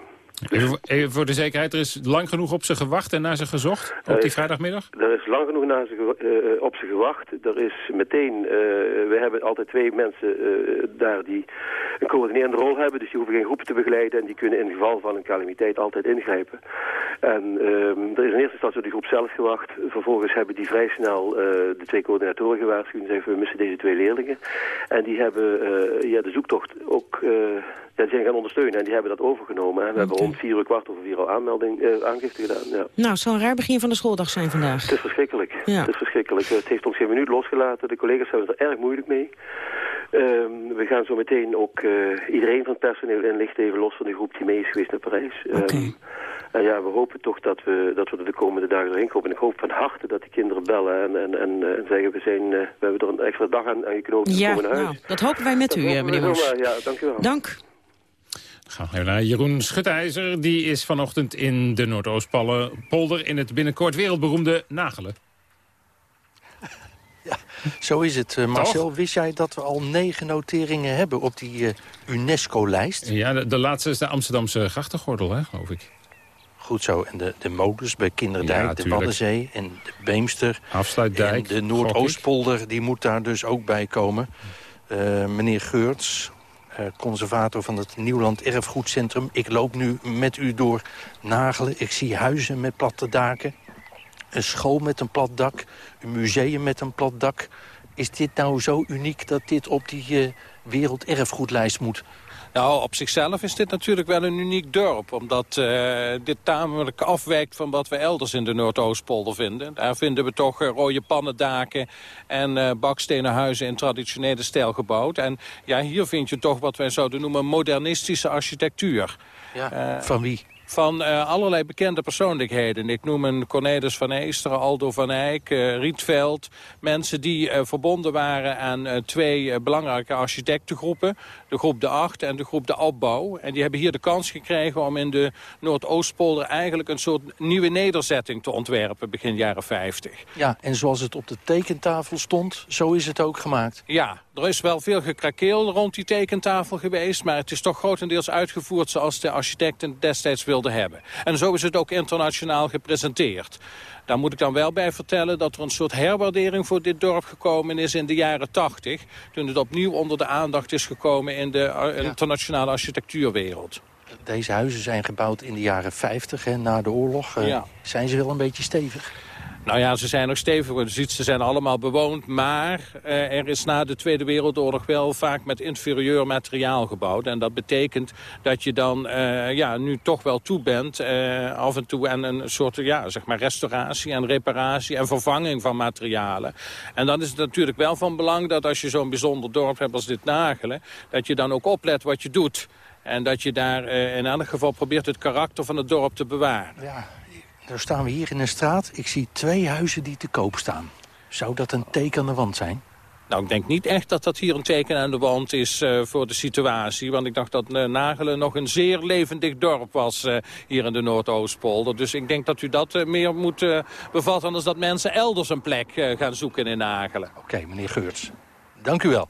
Even, voor de zekerheid, er is lang genoeg op ze gewacht en naar ze gezocht op die vrijdagmiddag? Er is lang genoeg naar ze, uh, op ze gewacht. Er is meteen, uh, we hebben altijd twee mensen uh, daar die een coördinerende rol hebben. Dus die hoeven geen groepen te begeleiden en die kunnen in geval van een calamiteit altijd ingrijpen. En er is in eerste instantie die groep zelf gewacht. Vervolgens hebben die vrij snel de twee coördinatoren gewaarschuwd en zeggen we missen deze twee leerlingen. En die hebben ja, de zoektocht ook... Ja, die zijn gaan ondersteunen en die hebben dat overgenomen. En we hebben rond vier uur kwart over vier al aanmelding, uh, aangifte gedaan. Ja. Nou, het zal een raar begin van de schooldag zijn vandaag. Het is verschrikkelijk. Ja. Het is verschrikkelijk. Het heeft ons geen minuut losgelaten. De collega's hebben het er erg moeilijk mee. Um, we gaan zo meteen ook uh, iedereen van het personeel inlichten, even los van de groep die mee is geweest naar Parijs. Okay. Um, en ja, we hopen toch dat we, dat we er de komende dagen doorheen komen. En ik hoop van harte dat die kinderen bellen en, en, en, en zeggen we, zijn, uh, we hebben er een extra dag aan, aan. Ja, komen naar huis. nou, dat hopen wij met dat u, meneer Moes. Ja, dank u wel. Dank. Gaan we naar Jeroen Schutijzer. Die is vanochtend in de Noordoostpolder in het binnenkort wereldberoemde Nagelen. Ja, zo is het. Uh, Marcel, Toch? wist jij dat we al negen noteringen hebben op die uh, UNESCO-lijst? Ja, de, de, laatste is de Amsterdamse grachtengordel, hè, geloof ik. Goed zo. En de, de modus bij Kinderdijk, ja, de Waddenzee en de Beemster. Afsluitdijk. En de Noordoostpolder, die moet daar dus ook bij komen. Uh, meneer Geurts, conservator van het Nieuwland Erfgoedcentrum. Ik loop nu met u door Nagelen. Ik zie huizen met platte daken. Een school met een plat dak. Een museum met een plat dak. Is dit nou zo uniek dat dit op die uh, werelderfgoedlijst moet? Nou, op zichzelf is dit natuurlijk wel een uniek dorp. Omdat uh, dit tamelijk afwijkt van wat we elders in de Noordoostpolder vinden. Daar vinden we toch uh, rode pannendaken en uh, bakstenen huizen in traditionele stijl gebouwd. En ja, hier vind je toch wat wij zouden noemen modernistische architectuur. Ja, van wie? Van uh, allerlei bekende persoonlijkheden. Ik noem een Cornelis van Eesteren, Aldo van Eyck, uh, Rietveld. Mensen die uh, verbonden waren aan twee belangrijke architectengroepen. De groep De Acht en de groep De Opbouw. En die hebben hier de kans gekregen om in de Noordoostpolder... eigenlijk een soort nieuwe nederzetting te ontwerpen begin jaren 50. Ja, en zoals het op de tekentafel stond, zo is het ook gemaakt. Ja, er is wel veel gekrakeel rond die tekentafel geweest... maar het is toch grotendeels uitgevoerd zoals de architecten destijds wilden hebben. En zo is het ook internationaal gepresenteerd. Daar moet ik dan wel bij vertellen dat er een soort herwaardering voor dit dorp gekomen is in de jaren 80. Toen het opnieuw onder de aandacht is gekomen in de internationale architectuurwereld. Deze huizen zijn gebouwd in de jaren 50, hè, na de oorlog. Ja. Zijn ze wel een beetje stevig? Nou ja, ze zijn nog stevig. Ziet, ze zijn allemaal bewoond. Maar eh, er is na de Tweede Wereldoorlog wel vaak met inferieur materiaal gebouwd. En dat betekent dat je dan eh, ja, nu toch wel toe bent... eh, af en toe aan een soort ja, zeg maar restauratie en reparatie... en vervanging van materialen. En dan is het natuurlijk wel van belang dat als je zo'n bijzonder dorp hebt als dit Nagelen... dat je dan ook oplet wat je doet. En dat je daar eh, in elk geval probeert het karakter van het dorp te bewaren. Ja, daar staan we hier in een straat. Ik zie twee huizen die te koop staan. Zou dat een teken aan de wand zijn? Nou, ik denk niet echt dat dat hier een teken aan de wand is uh, voor de situatie. Want ik dacht dat uh, Nagelen nog een zeer levendig dorp was uh, hier in de Noordoostpolder. Dus ik denk dat u dat meer moet bevatten... anders dat mensen elders een plek gaan zoeken in Nagelen. Oké, okay, meneer Geurts. Dank u wel.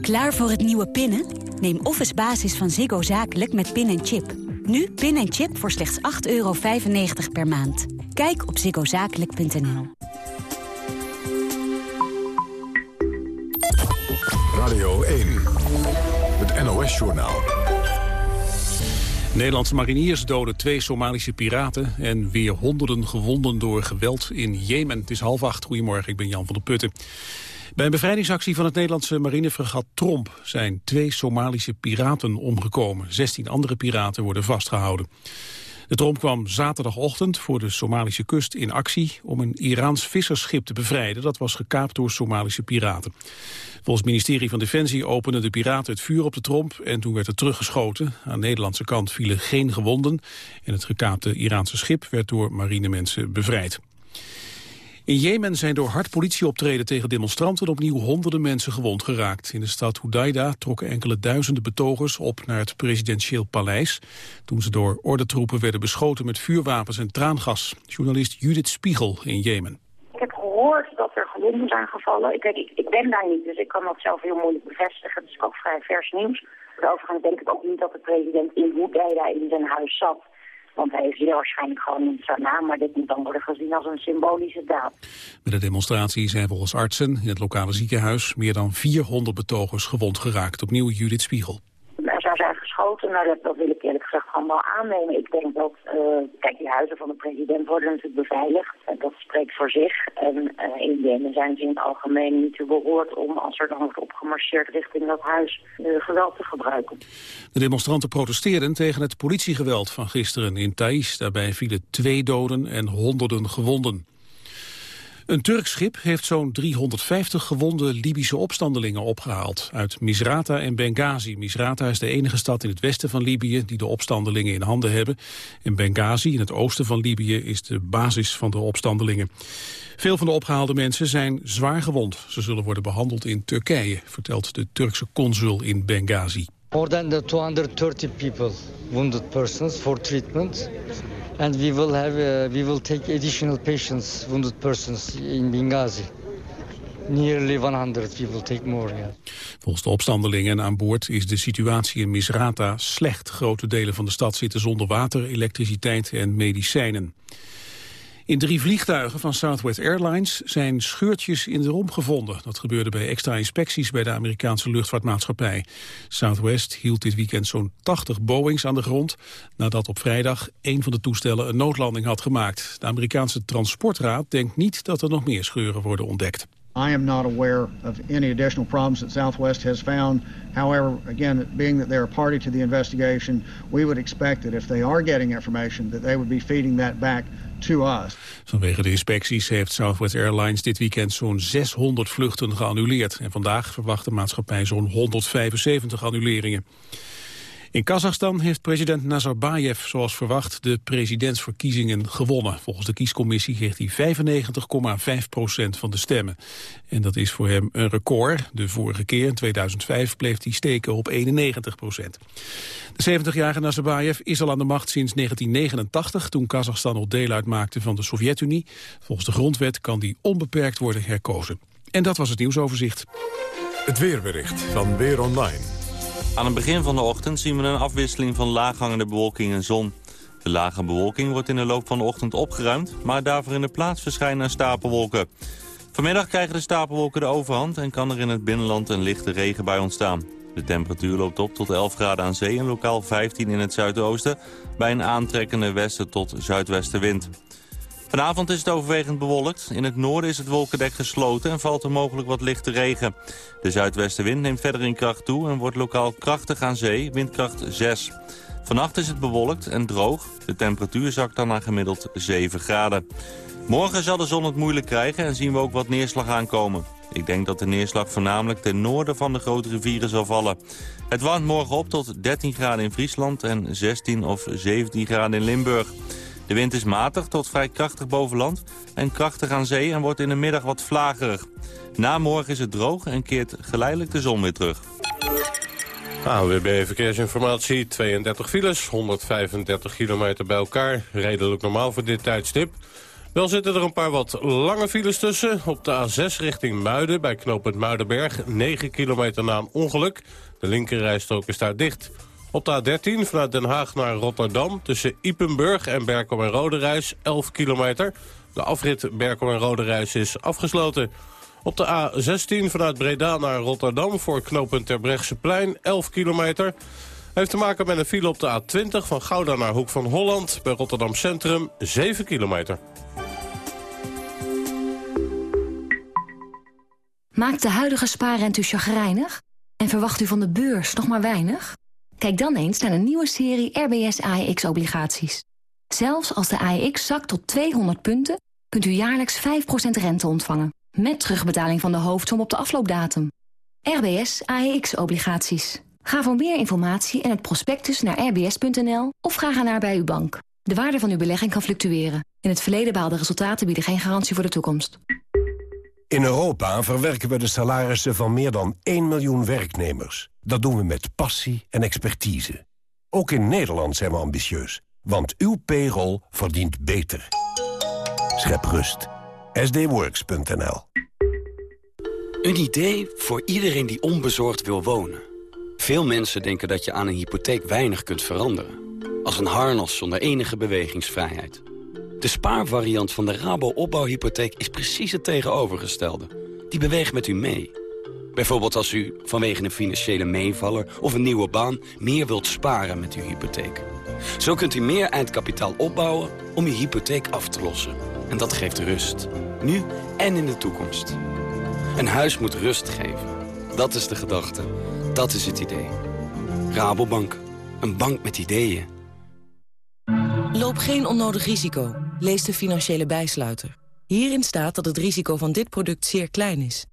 Klaar voor het nieuwe pinnen? Neem Office Basis van Ziggo Zakelijk met pin en chip. Nu pin en chip voor slechts 8,95 euro per maand. Kijk op ziggozakelijk.nl. Radio 1, het NOS-journaal. Nederlandse mariniers doden twee Somalische piraten... en weer honderden gewonden door geweld in Jemen. Het is half acht. Goedemorgen, ik ben Jan van der Putten. Bij een bevrijdingsactie van het Nederlandse marinefregat Tromp... zijn twee Somalische piraten omgekomen. 16 andere piraten worden vastgehouden. De Tromp kwam zaterdagochtend voor de Somalische kust in actie... om een Iraans vissersschip te bevrijden. Dat was gekaapt door Somalische piraten. Volgens het ministerie van Defensie openden de piraten het vuur op de Tromp... en toen werd er teruggeschoten. Aan de Nederlandse kant vielen geen gewonden... en het gekaapte Iraanse schip werd door marinemensen bevrijd. In Jemen zijn door hard politieoptreden tegen demonstranten opnieuw honderden mensen gewond geraakt. In de stad Hudaida trokken enkele duizenden betogers op naar het presidentieel paleis... toen ze door ordentroepen werden beschoten met vuurwapens en traangas. Journalist Judith Spiegel in Jemen. Ik heb gehoord dat er gewonden zijn gevallen. Ik, ik, ik ben daar niet, dus ik kan dat zelf heel moeilijk bevestigen. Het is ook vrij vers nieuws. Overigens denk ik ook niet dat de president in Hudaida in zijn huis zat... Want hij is zeer waarschijnlijk gewoon niet zo naam, maar dit moet dan worden gezien als een symbolische daad. Met de demonstratie zijn volgens artsen in het lokale ziekenhuis meer dan 400 betogers gewond geraakt. Opnieuw Judith Spiegel. Zijn geschoten, nou dat, dat wil ik eerlijk gezegd gewoon wel aannemen. Ik denk dat, uh, kijk, die huizen van de president worden natuurlijk beveiligd. En dat spreekt voor zich. En uh, in Jemen zijn ze in het algemeen niet te behoord om, als er dan wordt opgemarcheerd richting dat huis, uh, geweld te gebruiken. De demonstranten protesteerden tegen het politiegeweld van gisteren in Thais. Daarbij vielen twee doden en honderden gewonden. Een Turks schip heeft zo'n 350 gewonde Libische opstandelingen opgehaald uit Misrata en Benghazi. Misrata is de enige stad in het westen van Libië die de opstandelingen in handen hebben. En Benghazi in het oosten van Libië is de basis van de opstandelingen. Veel van de opgehaalde mensen zijn zwaar gewond. Ze zullen worden behandeld in Turkije, vertelt de Turkse consul in Benghazi. More than the 230 people, wounded persons, for treatment. And we will have, uh, we will take additional patients, wounded persons in Benghazi. nearly 100 people take more. Yeah. Volgens de opstandelingen aan boord is de situatie in Misrata slecht. Grote delen van de stad zitten zonder water, elektriciteit en medicijnen. In drie vliegtuigen van Southwest Airlines zijn scheurtjes in de romp gevonden. Dat gebeurde bij extra inspecties bij de Amerikaanse luchtvaartmaatschappij. Southwest hield dit weekend zo'n 80 Boeings aan de grond... nadat op vrijdag een van de toestellen een noodlanding had gemaakt. De Amerikaanse Transportraad denkt niet dat er nog meer scheuren worden ontdekt. I am not aware of any additional problems that Southwest has found. However, again, being that they're a party to the investigation, we would expect that if they are getting information, that they would be feeding that back Vanwege de inspecties heeft Southwest Airlines dit weekend zo'n 600 vluchten geannuleerd. En vandaag verwacht de maatschappij zo'n 175 annuleringen. In Kazachstan heeft president Nazarbayev zoals verwacht de presidentsverkiezingen gewonnen. Volgens de kiescommissie kreeg hij 95,5 procent van de stemmen. En dat is voor hem een record. De vorige keer, in 2005, bleef hij steken op 91 procent. De 70-jarige Nazarbayev is al aan de macht sinds 1989... toen Kazachstan al deel uitmaakte van de Sovjet-Unie. Volgens de grondwet kan die onbeperkt worden herkozen. En dat was het nieuwsoverzicht. Het weerbericht van Weer Online. Aan het begin van de ochtend zien we een afwisseling van laaghangende bewolking en zon. De lage bewolking wordt in de loop van de ochtend opgeruimd... maar daarvoor in de plaats verschijnen stapelwolken. Vanmiddag krijgen de stapelwolken de overhand... en kan er in het binnenland een lichte regenbui ontstaan. De temperatuur loopt op tot 11 graden aan zee en lokaal 15 in het zuidoosten... bij een aantrekkende westen tot zuidwestenwind. Vanavond is het overwegend bewolkt. In het noorden is het wolkendek gesloten en valt er mogelijk wat lichte regen. De zuidwestenwind neemt verder in kracht toe en wordt lokaal krachtig aan zee, windkracht 6. Vannacht is het bewolkt en droog. De temperatuur zakt dan naar gemiddeld 7 graden. Morgen zal de zon het moeilijk krijgen en zien we ook wat neerslag aankomen. Ik denk dat de neerslag voornamelijk ten noorden van de grote rivieren zal vallen. Het warmt morgen op tot 13 graden in Friesland en 16 of 17 graden in Limburg. De wind is matig tot vrij krachtig boven land en krachtig aan zee en wordt in de middag wat vlagerig. Na morgen is het droog en keert geleidelijk de zon weer terug. ANWB Verkeersinformatie, 32 files, 135 kilometer bij elkaar. Redelijk normaal voor dit tijdstip. Wel zitten er een paar wat lange files tussen. Op de A6 richting Muiden bij knooppunt Muidenberg. 9 kilometer na een ongeluk. De linkerrijstrook is daar dicht. Op de A13 vanuit Den Haag naar Rotterdam tussen Ipenburg en Berkel en Roderijs 11 kilometer. De afrit Berkel en Roderijs is afgesloten. Op de A16 vanuit Breda naar Rotterdam voor knooppunt Terbrechtseplein 11 kilometer. Heeft te maken met een file op de A20 van Gouda naar Hoek van Holland bij Rotterdam Centrum 7 kilometer. Maakt de huidige spaarrente u chagrijnig? En verwacht u van de beurs nog maar weinig? Kijk dan eens naar een nieuwe serie RBS AEX-obligaties. Zelfs als de AEX zakt tot 200 punten... kunt u jaarlijks 5% rente ontvangen. Met terugbetaling van de hoofdsom op de afloopdatum. RBS AEX-obligaties. Ga voor meer informatie en het prospectus naar rbs.nl... of ga naar bij uw bank. De waarde van uw belegging kan fluctueren. In het verleden behaalde resultaten bieden geen garantie voor de toekomst. In Europa verwerken we de salarissen van meer dan 1 miljoen werknemers. Dat doen we met passie en expertise. Ook in Nederland zijn we ambitieus. Want uw payroll verdient beter. Schep rust. sdworks.nl Een idee voor iedereen die onbezorgd wil wonen. Veel mensen denken dat je aan een hypotheek weinig kunt veranderen. Als een harnas zonder enige bewegingsvrijheid. De spaarvariant van de Rabo-opbouwhypotheek is precies het tegenovergestelde. Die beweegt met u mee. Bijvoorbeeld als u vanwege een financiële meevaller of een nieuwe baan... meer wilt sparen met uw hypotheek. Zo kunt u meer eindkapitaal opbouwen om uw hypotheek af te lossen. En dat geeft rust. Nu en in de toekomst. Een huis moet rust geven. Dat is de gedachte. Dat is het idee. Rabobank. Een bank met ideeën. Loop geen onnodig risico. Lees de financiële bijsluiter. Hierin staat dat het risico van dit product zeer klein is.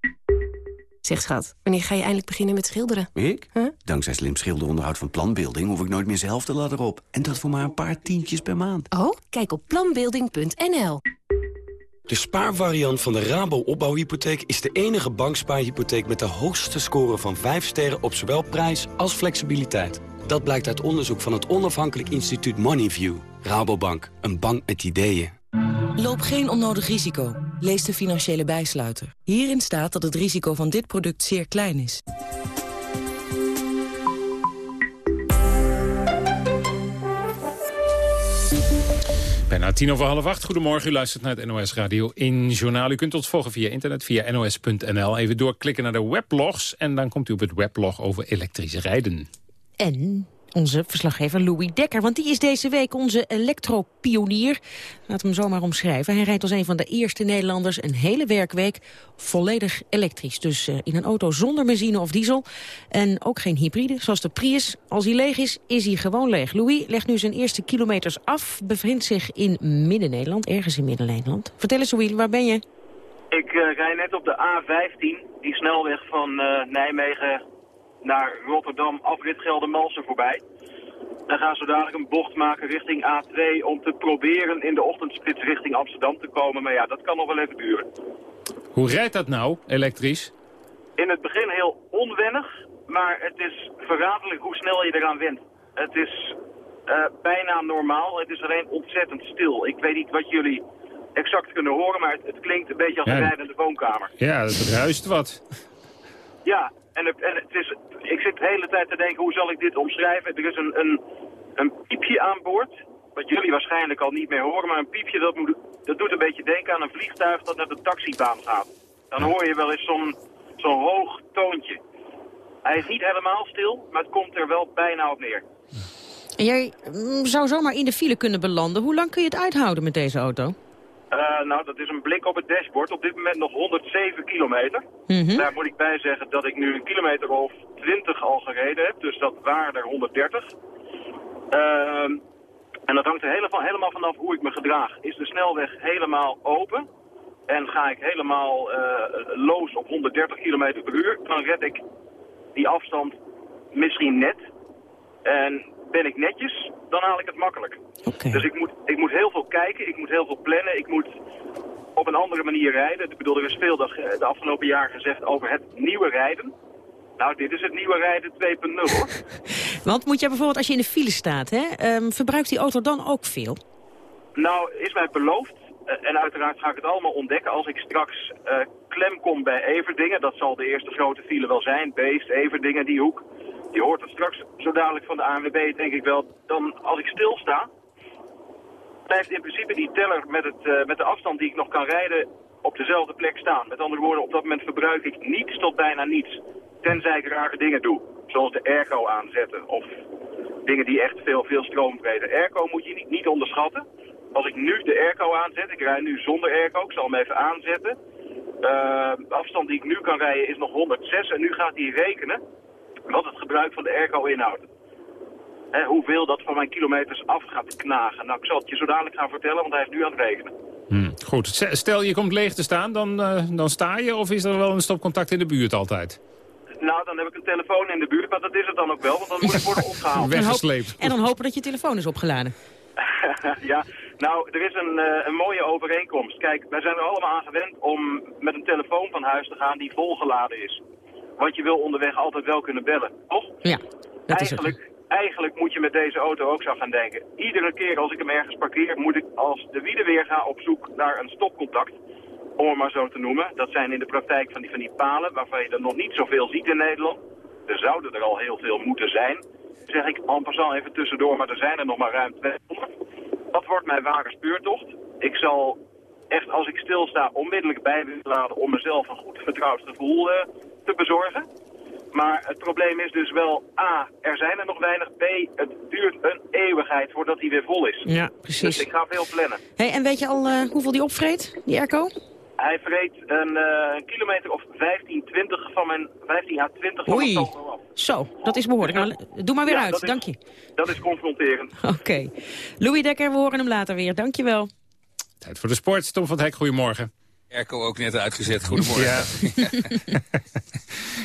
Zeg schat, wanneer ga je eindelijk beginnen met schilderen? Ik? Dankzij slim schilderonderhoud van Planbeelding hoef ik nooit meer zelf de ladder op. En dat voor maar een paar tientjes per maand. Oh, kijk op planbeelding.nl. De spaarvariant van de Rabo-opbouwhypotheek is de enige bankspaarhypotheek met de hoogste score van 5 sterren op zowel prijs als flexibiliteit. Dat blijkt uit onderzoek van het onafhankelijk instituut Moneyview. Rabobank, een bank met ideeën. Loop geen onnodig risico. Lees de financiële bijsluiter. Hierin staat dat het risico van dit product zeer klein is. Bijna tien over half acht. Goedemorgen, u luistert naar het NOS Radio in Journaal. U kunt ons volgen via internet, via nos.nl. Even doorklikken naar de weblogs en dan komt u op het weblog over elektrisch rijden. En onze verslaggever Louis Dekker. Want die is deze week onze elektropionier. Laat hem zomaar omschrijven. Hij rijdt als een van de eerste Nederlanders een hele werkweek volledig elektrisch. Dus uh, in een auto zonder benzine of diesel. En ook geen hybride, zoals de Prius. Als hij leeg is, is hij gewoon leeg. Louis legt nu zijn eerste kilometers af. Bevindt zich in Midden-Nederland, ergens in Midden-Nederland. Vertel eens Louis, waar ben je? Ik uh, rij net op de A15, die snelweg van uh, Nijmegen naar Rotterdam, afrit Geldermalsen voorbij. En gaan zo dadelijk een bocht maken richting A2 om te proberen in de ochtendspits richting Amsterdam te komen. Maar ja, dat kan nog wel even duren. Hoe rijdt dat nou, elektrisch? In het begin heel onwennig, maar het is verraderlijk hoe snel je eraan wint. Het is uh, bijna normaal, het is alleen ontzettend stil. Ik weet niet wat jullie exact kunnen horen, maar het, het klinkt een beetje als een rijdende woonkamer. Ja, het ruist wat. Ja, en, het, en het is, ik zit de hele tijd te denken, hoe zal ik dit omschrijven? Er is een, een, een piepje aan boord, wat jullie waarschijnlijk al niet meer horen, maar een piepje dat, moet, dat doet een beetje denken aan een vliegtuig dat naar de taxibaan gaat. Dan hoor je wel eens zo'n zo'n hoog toontje. Hij is niet helemaal stil, maar het komt er wel bijna op neer. En jij mm, zou zomaar in de file kunnen belanden. Hoe lang kun je het uithouden met deze auto? Uh, nou, dat is een blik op het dashboard. Op dit moment nog 107 kilometer. Mm -hmm. Daar moet ik bij zeggen dat ik nu een kilometer of 20 al gereden heb. Dus dat waren er 130. Uh, en dat hangt er helemaal, helemaal vanaf hoe ik me gedraag. Is de snelweg helemaal open en ga ik helemaal uh, loos op 130 kilometer per uur... dan red ik die afstand misschien net. En ben ik netjes, dan haal ik het makkelijk. Okay. Dus ik moet, ik moet heel veel kijken, ik moet heel veel plannen, ik moet op een andere manier rijden. Ik bedoel, er is veel de, de afgelopen jaar gezegd over het nieuwe rijden. Nou, dit is het nieuwe rijden 2.0 hoor. Want moet je bijvoorbeeld, als je in de file staat, hè, um, verbruikt die auto dan ook veel? Nou, is mij beloofd, uh, en uiteraard ga ik het allemaal ontdekken als ik straks uh, klem kom bij Everdingen. Dat zal de eerste grote file wel zijn, Beest, Everdingen, die hoek. Je hoort het straks zo dadelijk van de ANWB, denk ik wel. Dan, als ik stilsta, blijft in principe die teller met, het, uh, met de afstand die ik nog kan rijden op dezelfde plek staan. Met andere woorden, op dat moment verbruik ik niets tot bijna niets. Tenzij ik rare dingen doe, zoals de airco aanzetten of dingen die echt veel, veel stroom. Airco moet je niet, niet onderschatten. Als ik nu de airco aanzet, ik rij nu zonder airco, ik zal hem even aanzetten. Uh, de afstand die ik nu kan rijden is nog 106 en nu gaat hij rekenen wat het gebruik van de airco inhoudt. He, hoeveel dat van mijn kilometers af gaat knagen. Nou, ik zal het je zo dadelijk gaan vertellen, want hij is nu aan het rekenen. Hmm, goed. Stel je komt leeg te staan, dan, uh, dan sta je of is er wel een stopcontact in de buurt altijd? Nou, dan heb ik een telefoon in de buurt, maar dat is het dan ook wel, want dan moet ik worden opgehaald. Weggesleept. En dan hopen dat je telefoon is opgeladen. ja, nou, er is een, uh, een mooie overeenkomst. Kijk, wij zijn er allemaal aan gewend om met een telefoon van huis te gaan die volgeladen is. Want je wil onderweg altijd wel kunnen bellen, toch? Ja, dat eigenlijk, is het. Eigenlijk moet je met deze auto ook zo gaan denken. Iedere keer als ik hem ergens parkeer, moet ik als de wielen weer ga op zoek naar een stopcontact. Om het maar zo te noemen. Dat zijn in de praktijk van die, van die palen, waarvan je er nog niet zoveel ziet in Nederland. Er zouden er al heel veel moeten zijn. Zeg ik en passant even tussendoor, maar er zijn er nog maar ruim 200. Dat wordt mijn ware speurtocht. Ik zal echt, als ik stilsta, onmiddellijk bij willen laden om mezelf een goed vertrouwd gevoel uh, te bezorgen. Maar het probleem is dus wel, A, er zijn er nog weinig. B, het duurt een eeuwigheid voordat hij weer vol is. Ja, precies. Dus ik ga veel plannen. Hey, en weet je al uh, hoeveel die opvreet, die airco? Hij vreet een, uh, een kilometer of 15, 20 van mijn 15 à 20 van Oei. mijn af. Zo, dat is behoorlijk. Nou, doe maar weer Ja, uit, is- dank je. Dat is confronterend. Oké. Louis Dekker, we horen hem later weer. Dank je wel. Tijd voor de sport. Tom van het Hek, goedemorgen. Erco ook net uitgezet. Goedemorgen. Ja.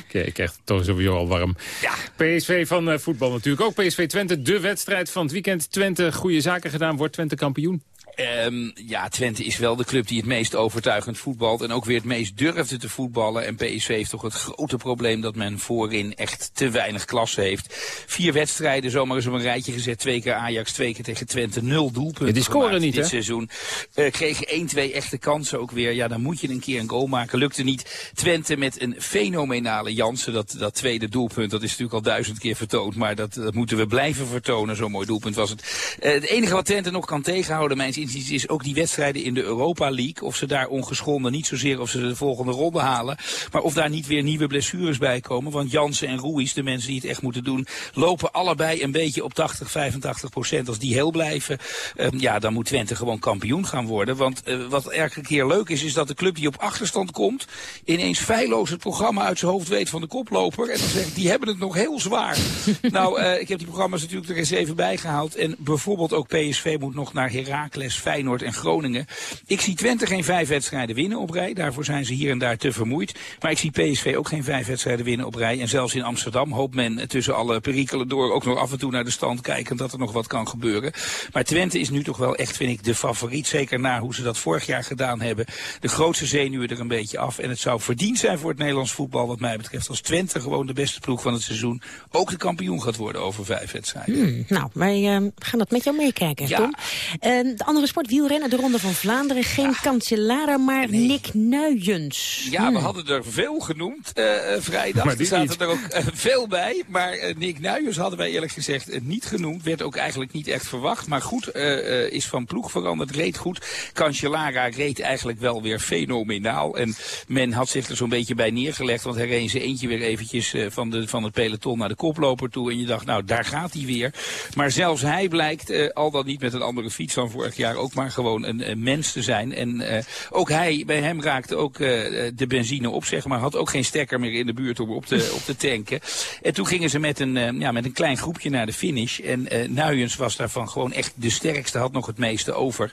Oké, ik krijg het toch sowieso al warm. Ja. PSV van eh, voetbal natuurlijk ook. PSV Twente, de wedstrijd van het weekend. Twente, goede zaken gedaan. Wordt Twente kampioen? Ehm, ja, Twente is wel de club die het meest overtuigend voetbalt. En ook weer het meest durfde te voetballen. En PSV heeft toch het grote probleem dat men voorin echt te weinig klasse heeft. Vier wedstrijden zomaar eens op een rijtje gezet. Twee keer Ajax, twee keer tegen Twente. Nul doelpunten Die scoren niet, dit hè? seizoen. Eh kregen 1, 2 echte kansen ook weer. Ja, dan moet je een keer een goal maken. Lukte niet. Twente met een fenomenale Jansen. Dat, dat tweede doelpunt, dat is natuurlijk al duizend keer vertoond. Maar dat, dat moeten we blijven vertonen. Zo'n mooi doelpunt was het. Eh, het enige wat Twente nog kan tegenhouden, mijns inziens, is ook die wedstrijden in de Europa League. Of ze daar ongeschonden, niet zozeer of ze de volgende ronde halen. Maar of daar niet weer nieuwe blessures bij komen. Want Jansen en Ruiz, de mensen die het echt moeten doen, lopen allebei een beetje op 80, 85 procent. Als die heel blijven, ehm, ja, dan moet Twente gewoon kampioen gaan worden. Want eh, wat elke keer leuk is, is dat de club die op achterstand komt, ineens feilloos het programma uit zijn hoofd weet van de koploper. En dan zegt, die hebben het nog heel zwaar. nou, eh, ik heb die programma's natuurlijk er eens even bijgehaald. En bijvoorbeeld ook PSV moet nog naar Heracles, Feyenoord en Groningen. Ik zie Twente geen vijf wedstrijden winnen op rij. Daarvoor zijn ze hier en daar te vermoeid. Maar ik zie PSV ook geen vijf wedstrijden winnen op rij. En zelfs in Amsterdam hoopt men tussen alle perikelen door ook nog af en toe naar de stand kijken dat er nog wat kan gebeuren. Maar Twente is nu toch wel echt, vind ik, de favoriet. Zeker na hoe ze dat vorig jaar gedaan hebben. De grootste zenuwen er een beetje af. En het zou verdiend zijn voor het Nederlands voetbal wat mij betreft. Als Twente gewoon de beste ploeg van het seizoen ook de kampioen gaat worden over vijf wedstrijden. Hmm, nou, wij eh, gaan dat met jou meekijken, Ja. Tom. Eh, de andere sport, wielrennen, de Ronde van Vlaanderen. Geen Cancellara, maar Nick Nuyens. Ja, we Hmm. hadden er veel genoemd eh, eh, vrijdag. Maar er die zaten niet. er ook eh, veel bij. Maar Nick Nuyens hadden wij eerlijk gezegd niet genoemd. Werd ook eigenlijk niet echt verwacht. Maar goed, eh, eh, is van ploeg veranderd. Reed goed. Cancellara reed eigenlijk wel weer fenomenaal. En men had zich er zo'n beetje bij neergelegd. Want hij reed zijn eentje weer eventjes eh, van, de, van het peloton naar de koploper toe. En je dacht, nou, daar gaat hij weer. Maar zelfs hij blijkt, eh, al dan niet met een andere fiets dan vorig jaar, ook maar gewoon een, een mens te zijn. En eh, ook hij, bij hem raakte ook eh, de benzine op, zeg maar. Had ook geen stekker meer in de buurt om op te, op te tanken. En toen gingen ze met een, eh, ja, met een klein groepje naar de finish. En Nuyens was daarvan gewoon echt de sterkste, had nog het meeste over.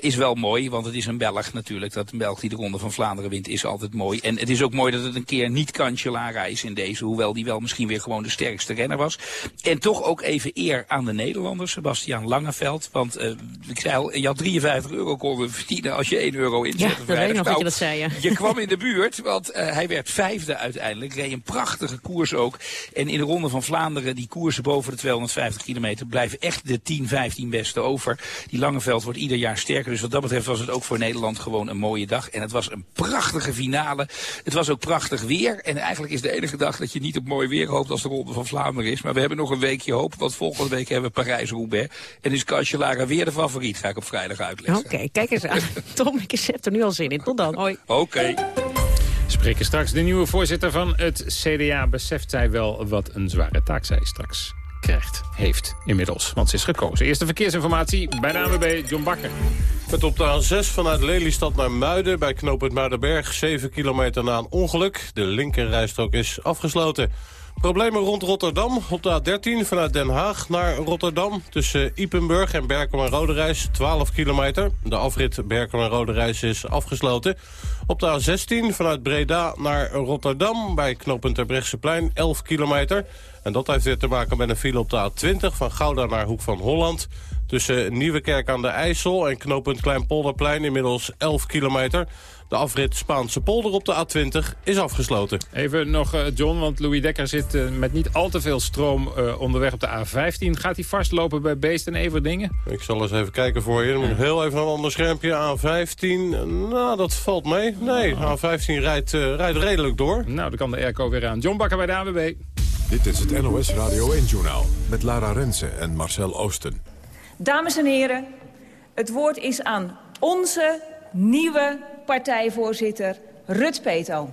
Is wel mooi, want het is een Belg natuurlijk. Dat een Belg die de Ronde van Vlaanderen wint, is altijd mooi. En het is ook mooi dat het een keer niet Cancellara is in deze. Hoewel die wel misschien weer gewoon de sterkste renner was. En toch ook even eer aan de Nederlander, Sebastian Langeveld. Want ik zei al, je had 53 euro konden verdienen als je 1 euro inzet. Ja, dat weet ik nog dat Nou, je dat zei, ja. je kwam in de buurt, want eh, hij werd vijfde uiteindelijk. Reed een prachtige koers ook. En in de Ronde van Vlaanderen, die koersen boven de 250 kilometer... blijven echt de 10, 15 beste over. Die Langeveld wordt ieder jaar sterker. Dus wat dat betreft was het ook voor Nederland gewoon een mooie dag. En het was een prachtige finale. Het was ook prachtig weer. En eigenlijk is de enige dag dat je niet op mooi weer hoopt als de Ronde van Vlaanderen is. Maar we hebben nog een weekje hoop, want volgende week hebben we Parijs-Roubaix. En is Cancellara weer de favoriet, ga ik op vrijdag uitleggen. Oké, kijk eens aan. Tom, ik heb er nu al zin in. Tot dan. Hoi. Oké. Spreken straks de nieuwe voorzitter van het CDA. Beseft zij wel wat een zware taak zij straks krijgt, heeft inmiddels. Want ze is gekozen. Eerste verkeersinformatie bij de ANWB, John Bakker. Met op de A6 vanuit Lelystad naar Muiden bij knooppunt Muidenberg. 7 kilometer na een ongeluk. De linkerrijstrook is afgesloten. Problemen rond Rotterdam. Op de A13 vanuit Den Haag naar Rotterdam. Tussen Ipenburg en Berkel en Roderijs 12 kilometer. De afrit Berkel en Roderijs is afgesloten. Op de A16 vanuit Breda naar Rotterdam bij knooppunt Terbrechtseplein 11 kilometer. En dat heeft weer te maken met een file op de A20 van Gouda naar Hoek van Holland. Tussen Nieuwekerk aan de IJssel en knooppunt Kleinpolderplein inmiddels 11 kilometer. De afrit Spaanse polder op de A20 is afgesloten. Even nog, eh, John, want Louis Dekker zit eh, met niet al te veel stroom eh, onderweg op de A15. Gaat hij vastlopen bij Beest en Everdingen? Ik zal eens even kijken voor je. Dan heel even een ander schermpje. A15, nou dat valt mee. Nee, A15 rijdt, eh, rijdt redelijk door. Nou, dan kan de airco weer aan. John Bakker bij de AWB. Dit is het NOS Radio 1-journaal met Lara Rensen en Marcel Oosten. Dames en heren, het woord is aan onze nieuwe partijvoorzitter Rut Peto.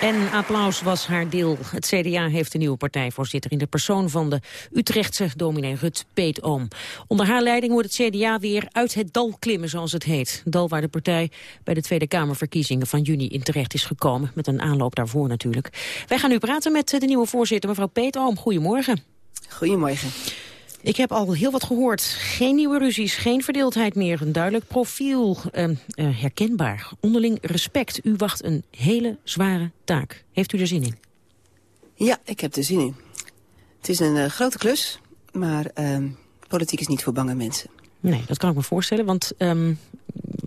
En applaus was haar deel. Het CDA heeft een nieuwe partijvoorzitter in de persoon van de Utrechtse dominee Rut Peetoom. Onder haar leiding wordt het CDA weer uit het dal klimmen, zoals het heet. Dal waar de partij bij de Tweede Kamerverkiezingen van juni in terecht is gekomen. Met een aanloop daarvoor natuurlijk. Wij gaan nu praten met de nieuwe voorzitter, mevrouw Peetoom. Goedemorgen. Goedemorgen. Ik heb al heel wat gehoord. Geen nieuwe ruzies, geen verdeeldheid meer. Een duidelijk profiel, eh, eh, herkenbaar. Onderling respect. U wacht een hele zware taak. Heeft u er zin in? Ja, ik heb er zin in. Het is een uh, grote klus, maar uh, politiek is niet voor bange mensen. Nee, dat kan ik me voorstellen, want um,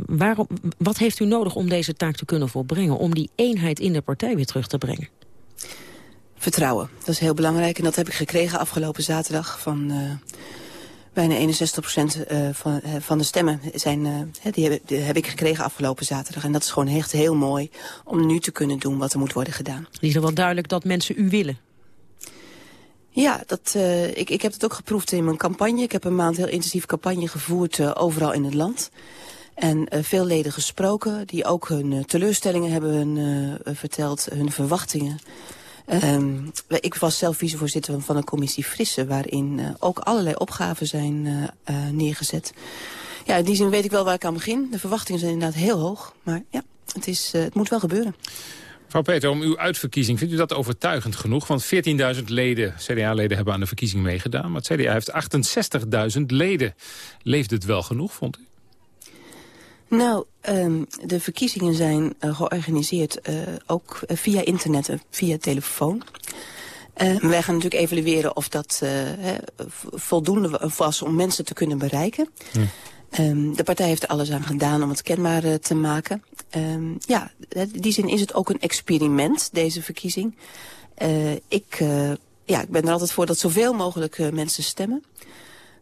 waarom, wat heeft u nodig om deze taak te kunnen volbrengen? Om die eenheid in de partij weer terug te brengen? Vertrouwen, dat is heel belangrijk en dat heb ik gekregen afgelopen zaterdag van... Uh, bijna 61 procent uh, van, uh, van de stemmen zijn, die, heb, die heb ik gekregen afgelopen zaterdag. En dat is gewoon echt heel mooi om nu te kunnen doen wat er moet worden gedaan. Het is er wel duidelijk dat mensen u willen. Ja, dat, ik, ik heb het ook geproefd in mijn campagne. Ik heb een maand heel intensief campagne gevoerd overal in het land. En veel leden gesproken die ook hun teleurstellingen hebben verteld, hun verwachtingen. Um, ik was zelf vicevoorzitter van een commissie Frisse... waarin uh, ook allerlei opgaven zijn uh, uh, neergezet. Ja, in die zin weet ik wel waar ik aan begin. De verwachtingen zijn inderdaad heel hoog. Maar ja, het, is, het moet wel gebeuren. Mevrouw Peter, om uw uitverkiezing, vindt u dat overtuigend genoeg? Want 14.000 leden, CDA-leden hebben aan de verkiezing meegedaan. Maar het CDA heeft 68.000 leden. Leeft het wel genoeg, vond u? Nou, um, de verkiezingen zijn uh, georganiseerd uh, ook uh, via internet en via telefoon. wij gaan natuurlijk evalueren of dat voldoende was om mensen te kunnen bereiken. Hm. Um, de partij heeft er alles aan gedaan om het kenbaar te maken. Um, ja, in die zin is het ook een experiment, deze verkiezing. ik, ja, ik ben er altijd voor dat zoveel mogelijk mensen stemmen.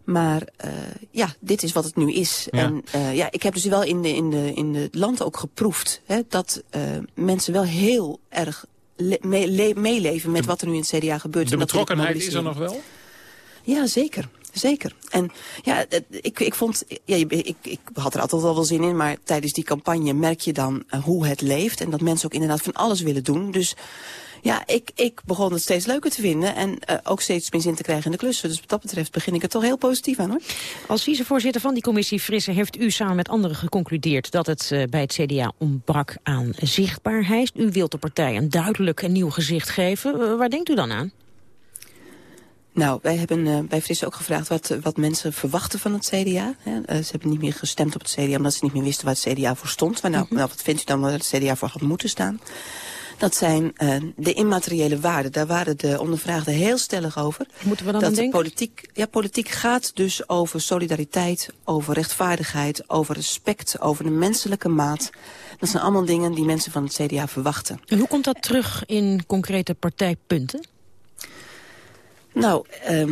Maar uh, ja, dit is wat het nu is. Ja. En uh, ja, ik heb dus wel in, de, in, de, in het land ook geproefd... Hè, dat uh, mensen wel heel erg meeleven met wat er nu in het CDA gebeurt. De betrokkenheid is er nog wel? Ja, zeker. Zeker. En ja, ik, ik vond, ja, ik, ik had er altijd wel wel zin in, maar tijdens die campagne merk je dan hoe het leeft. En dat mensen ook inderdaad van alles willen doen. Dus ja, ik, ik begon het steeds leuker te vinden en uh, ook steeds meer zin te krijgen in de klussen. Dus wat dat betreft begin ik er toch heel positief aan hoor. Als vicevoorzitter van die commissie Frisse heeft u samen met anderen geconcludeerd dat het uh, bij het CDA ontbrak aan zichtbaarheid. U wilt de partij een duidelijk en nieuw gezicht geven. Uh, waar denkt u dan aan? Nou, wij hebben uh, bij Frisse ook gevraagd wat, wat mensen verwachten van het CDA. Hè. Uh, ze hebben niet meer gestemd op het CDA omdat ze niet meer wisten waar het CDA voor stond. Maar nou, mm -hmm. nou wat vindt u dan waar het CDA voor had moeten staan? Dat zijn uh, de immateriële waarden. Daar waren de ondervraagden heel stellig over. Moeten we dan dat de politiek, ja, politiek gaat dus over solidariteit, over rechtvaardigheid, over respect, over de menselijke maat. Dat zijn allemaal dingen die mensen van het CDA verwachten. En hoe komt dat terug in concrete partijpunten? Nou, uh,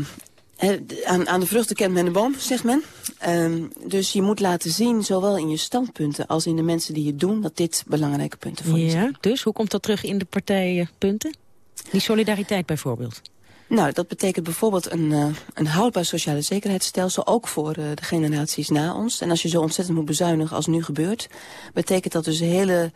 aan, aan de vruchten kent men de boom, zegt men. Um, dus je moet laten zien, zowel in je standpunten als in de mensen die het doen... dat dit belangrijke punten voor ja, je zijn. Dus hoe komt dat terug in de partijpunten? Die solidariteit bijvoorbeeld. Nou, dat betekent bijvoorbeeld een, uh, een houdbaar sociale zekerheidsstelsel... ook voor uh, de generaties na ons. En als je zo ontzettend moet bezuinigen als nu gebeurt... betekent dat dus hele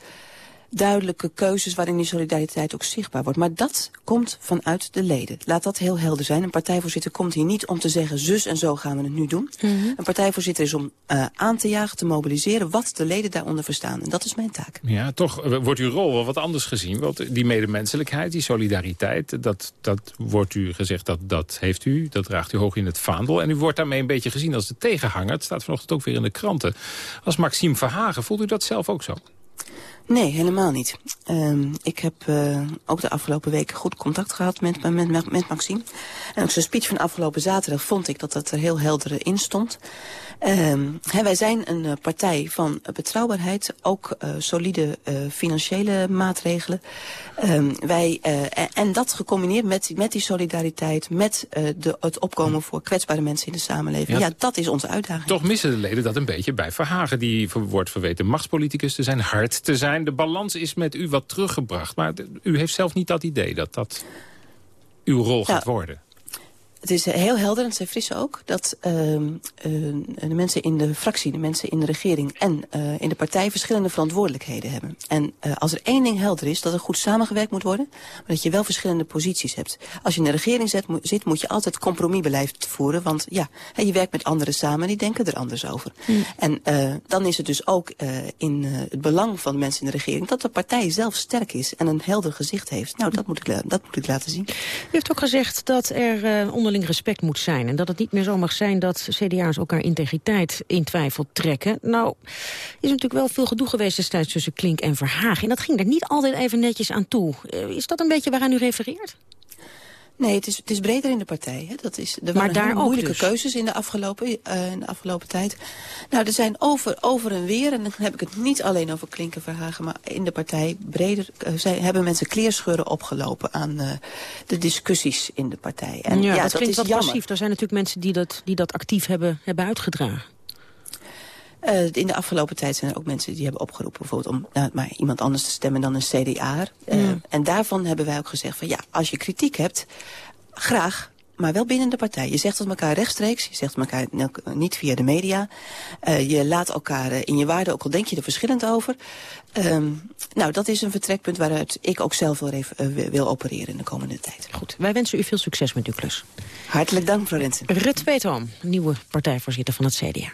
duidelijke keuzes waarin die solidariteit ook zichtbaar wordt. Maar dat komt vanuit de leden. Laat dat heel helder zijn. Een partijvoorzitter komt hier niet om te zeggen... zus en zo gaan we het nu doen. Mm -hmm. Een partijvoorzitter is om uh, aan te jagen, te mobiliseren... wat de leden daaronder verstaan. En dat is mijn taak. Ja, toch wordt uw rol wel wat anders gezien. Want die medemenselijkheid, die solidariteit... dat, dat wordt u gezegd, dat, dat heeft u. Dat draagt u hoog in het vaandel. En u wordt daarmee een beetje gezien als de tegenhanger. Het staat vanochtend ook weer in de kranten. Als Maxime Verhagen, voelt u dat zelf ook zo? Nee, helemaal niet. Um, ik heb uh, ook de afgelopen weken goed contact gehad met, met, met Maxime. En ook zijn speech van afgelopen zaterdag vond ik dat dat er heel helder in stond. Um, he, wij zijn een uh, partij van betrouwbaarheid, ook uh, solide financiële maatregelen. Um, wij, en dat gecombineerd met, met die solidariteit, met de, het opkomen voor kwetsbare mensen in de samenleving. Ja, ja, dat is onze uitdaging. Toch missen de leden dat een beetje bij Verhagen. Die wordt verweten machtspoliticus te zijn, hard te zijn. De balans is met u wat teruggebracht. Maar u heeft zelf niet dat idee dat dat uw rol gaat worden. Het is heel helder, en dat zei Frisse ook, dat uh, uh, de mensen in de fractie, de mensen in de regering en uh, in de partij verschillende verantwoordelijkheden hebben. En uh, als er één ding helder is, dat er goed samengewerkt moet worden, maar dat je wel verschillende posities hebt. Als je in de regering zit, moet je altijd compromisbeleid voeren, want ja, je werkt met anderen samen en die denken er anders over. Mm. En uh, dan is het dus ook in het belang van de mensen in de regering dat de partij zelf sterk is en een helder gezicht heeft. Nou, dat moet ik, dat moet ik laten zien. U heeft ook gezegd dat er uh, respect moet zijn. En dat het niet meer zo mag zijn dat CDA's elkaar integriteit in twijfel trekken. Nou, is natuurlijk wel veel gedoe geweest destijds tussen Klink en Verhagen. En dat ging er niet altijd even netjes aan toe. Is dat een beetje waaraan u refereert? Nee, het is, het is breder in de partij. Hè. Dat is, er Maar waren daar moeilijke dus? keuzes in de, afgelopen, eh, in de afgelopen tijd. Nou, er zijn over, over en weer, en dan heb ik het niet alleen over Klinken Verhagen... maar in de partij breder eh, zijn, hebben mensen kleerscheuren opgelopen... aan eh, de discussies in de partij. En ja, ja, dat, dat klinkt is wat jammer. passief. Er zijn natuurlijk mensen die dat, die dat actief hebben, hebben uitgedragen. Eh, in de afgelopen tijd zijn er ook mensen die hebben opgeroepen... bijvoorbeeld om nou, maar iemand anders te stemmen dan een CDA. Eh, Ja. En daarvan hebben wij ook gezegd van ja, als je kritiek hebt, graag... Maar wel binnen de partij. Je zegt het elkaar rechtstreeks. Je zegt het elkaar niet via de media. Eh, je laat elkaar in je waarde, ook al denk je er verschillend over. Ehm, nou, dat is een vertrekpunt waaruit ik ook zelf even wil- opereren in de komende tijd. Goed, wij wensen u veel succes met uw klus. Hartelijk dank, Rensen. Rut Peetoom, nieuwe partijvoorzitter van het CDA.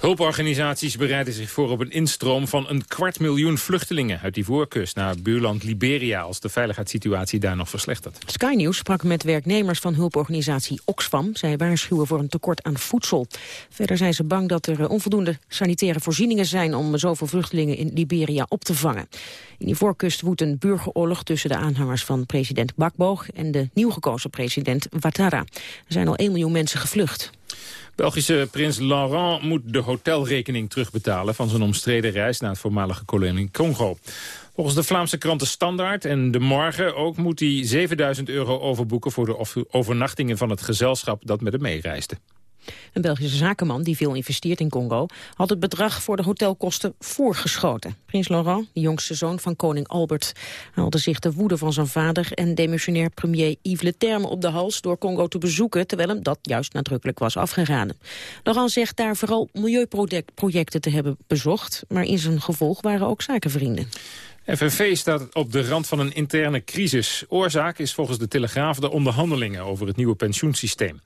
Hulporganisaties bereiden zich voor op een instroom van een kwart miljoen vluchtelingen uit die voorkust naar buurland Liberia als de veiligheidssituatie daar nog verslechtert. Sky News sprak met werknemers van hulporganisatie Oxfam. Zij waarschuwen voor een tekort aan voedsel. Verder zijn ze bang dat er eh, onvoldoende sanitaire voorzieningen zijn... om zoveel vluchtelingen in Liberia op te vangen. In die voorkust woedt een burgeroorlog tussen de aanhangers van president Bakbo... en de nieuw gekozen president Ouattara. Er zijn al 1 miljoen mensen gevlucht. Belgische prins Laurent moet de hotelrekening terugbetalen... van zijn omstreden reis naar het voormalige kolonie Congo. Volgens de Vlaamse kranten Standaard en De Morgen ook moet hij 7000 euro overboeken... voor de over- overnachtingen van het gezelschap dat met hem meereisde. Een Belgische zakenman die veel investeert in Congo... had het bedrag voor de hotelkosten voorgeschoten. Prins Laurent, de jongste zoon van koning Albert... haalde zich de woede van zijn vader en demissionair premier Yves Le Terme op de hals... door Congo te bezoeken, terwijl hem dat juist nadrukkelijk was afgeraden. Laurent zegt daar vooral milieuprojecten te hebben bezocht... maar in zijn gevolg waren ook zakenvrienden. FNV staat op de rand van een interne crisis. Oorzaak is volgens de Telegraaf de onderhandelingen over het nieuwe pensioensysteem.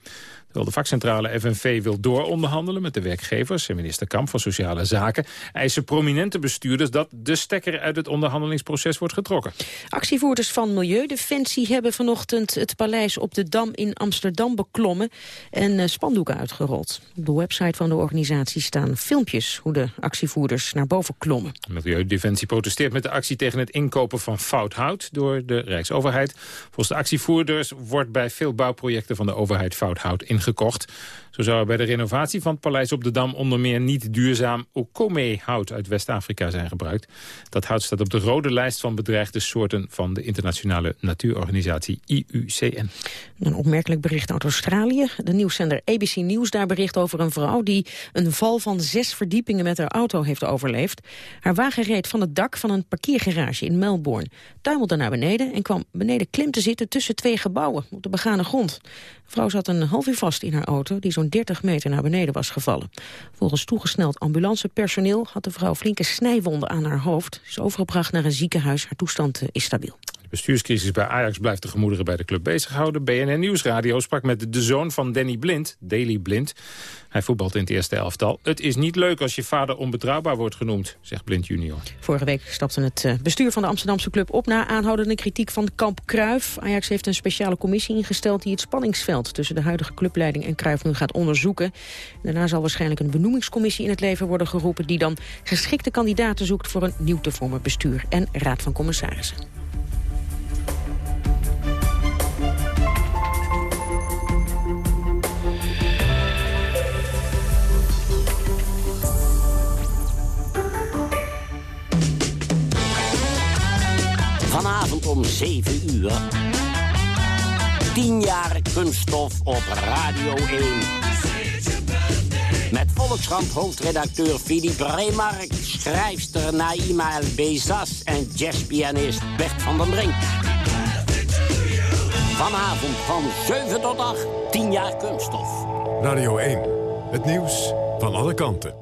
Terwijl de vakcentrale FNV wil dooronderhandelen met de werkgevers... en minister Kamp van Sociale Zaken... eisen prominente bestuurders dat de stekker uit het onderhandelingsproces wordt getrokken. Actievoerders van Milieudefensie hebben vanochtend het paleis op de Dam in Amsterdam beklommen en eh, spandoeken uitgerold. Op de website van de organisatie staan filmpjes hoe de actievoerders naar boven klommen. Milieudefensie protesteert met de actie tegen het inkopen van fout hout door de Rijksoverheid. Volgens de actievoerders wordt bij veel bouwprojecten van de overheid fout hout ingekocht. Zo zou er bij de renovatie van het paleis op de Dam onder meer niet duurzaam Okome-hout uit West-Afrika zijn gebruikt. Dat hout staat op de rode lijst van bedreigde soorten van de internationale natuurorganisatie IUCN. Een opmerkelijk bericht uit Australië. De nieuwszender ABC News daar bericht over een vrouw... die een val van zes verdiepingen met haar auto heeft overleefd. Haar wagen reed van het dak van een parkeergarage in Melbourne. Tuimelde naar beneden en kwam beneden klim te zitten... tussen twee gebouwen op de begane grond. De vrouw zat een half uur vast in haar auto... die zo'n 30 meter naar beneden was gevallen. Volgens toegesneld ambulancepersoneel... had de vrouw flinke snijwonden aan haar hoofd. Ze is overgebracht naar een ziekenhuis. Haar toestand eh, is stabiel. Bestuurscrisis bij Ajax blijft de gemoederen bij de club bezighouden. BNN Nieuwsradio sprak met de zoon van Danny Blind, Daley Blind. Hij voetbalt in het eerste elftal. Het is niet leuk als je vader onbetrouwbaar wordt genoemd, zegt Blind junior. Vorige week stapte het eh, bestuur van de Amsterdamse club op... na aanhoudende kritiek van kamp Kruif. Ajax heeft een speciale commissie ingesteld... die het spanningsveld tussen de huidige clubleiding en Kruif nu gaat onderzoeken. Daarna zal waarschijnlijk een benoemingscommissie in het leven worden geroepen... die dan geschikte kandidaten zoekt voor een nieuw te vormen bestuur en raad van commissarissen. Om 7 uur. 10 jaar kunststof op Radio 1. Met Volkskrant hoofdredacteur Philippe Remark, schrijfster Naima El Bezas en jazzpianist Bert van den Brink. Vanavond van 7 tot 8, 10 jaar kunststof. Radio 1, het nieuws van alle kanten.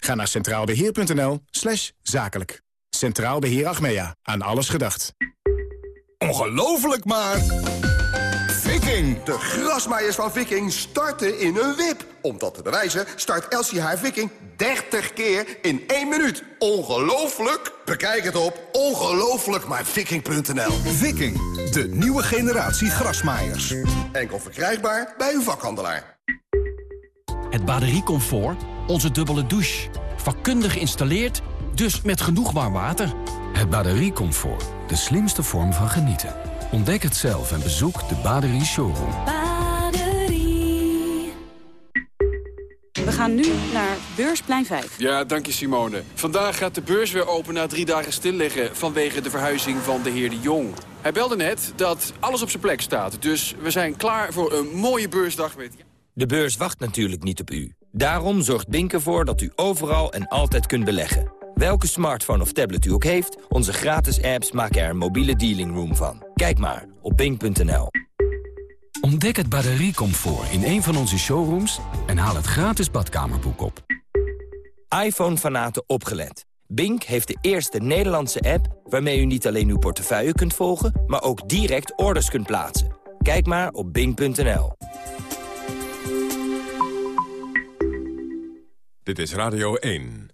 Ga naar centraalbeheer.nl slash zakelijk. Centraal Beheer Achmea. Aan alles gedacht. Ongelooflijk maar... Viking! De grasmaaiers van Viking starten in een wip. Om dat te bewijzen start Elsie haar Viking 30 keer in 1 minuut. Ongelooflijk? Bekijk het op ongelooflijkmaarviking.nl Viking, de nieuwe generatie grasmaaiers. Enkel verkrijgbaar bij uw vakhandelaar. Het batteriecomfort, onze dubbele douche. Vakkundig geïnstalleerd, dus met genoeg warm water. Het batteriecomfort, de slimste vorm van genieten. Ontdek het zelf en bezoek de Baderie Showroom. Baderie. We gaan nu naar Beursplein 5. Ja, dank je Simone. Vandaag gaat de beurs weer open na drie dagen stilliggen... vanwege de verhuizing van de heer De Jong. Hij belde net dat alles op zijn plek staat. Dus we zijn klaar voor een mooie beursdag met... De beurs wacht natuurlijk niet op u. Daarom zorgt Bink ervoor dat u overal en altijd kunt beleggen. Welke smartphone of tablet u ook heeft, onze gratis apps maken er een mobiele dealing room van. Kijk maar op bink.nl. Ontdek het batteriecomfort in een van onze showrooms... en haal het gratis badkamerboek op. iPhone-fanaten opgelet. Bink heeft de eerste Nederlandse app waarmee u niet alleen uw portefeuille kunt volgen... maar ook direct orders kunt plaatsen. Kijk maar op bink.nl. Dit is Radio 1.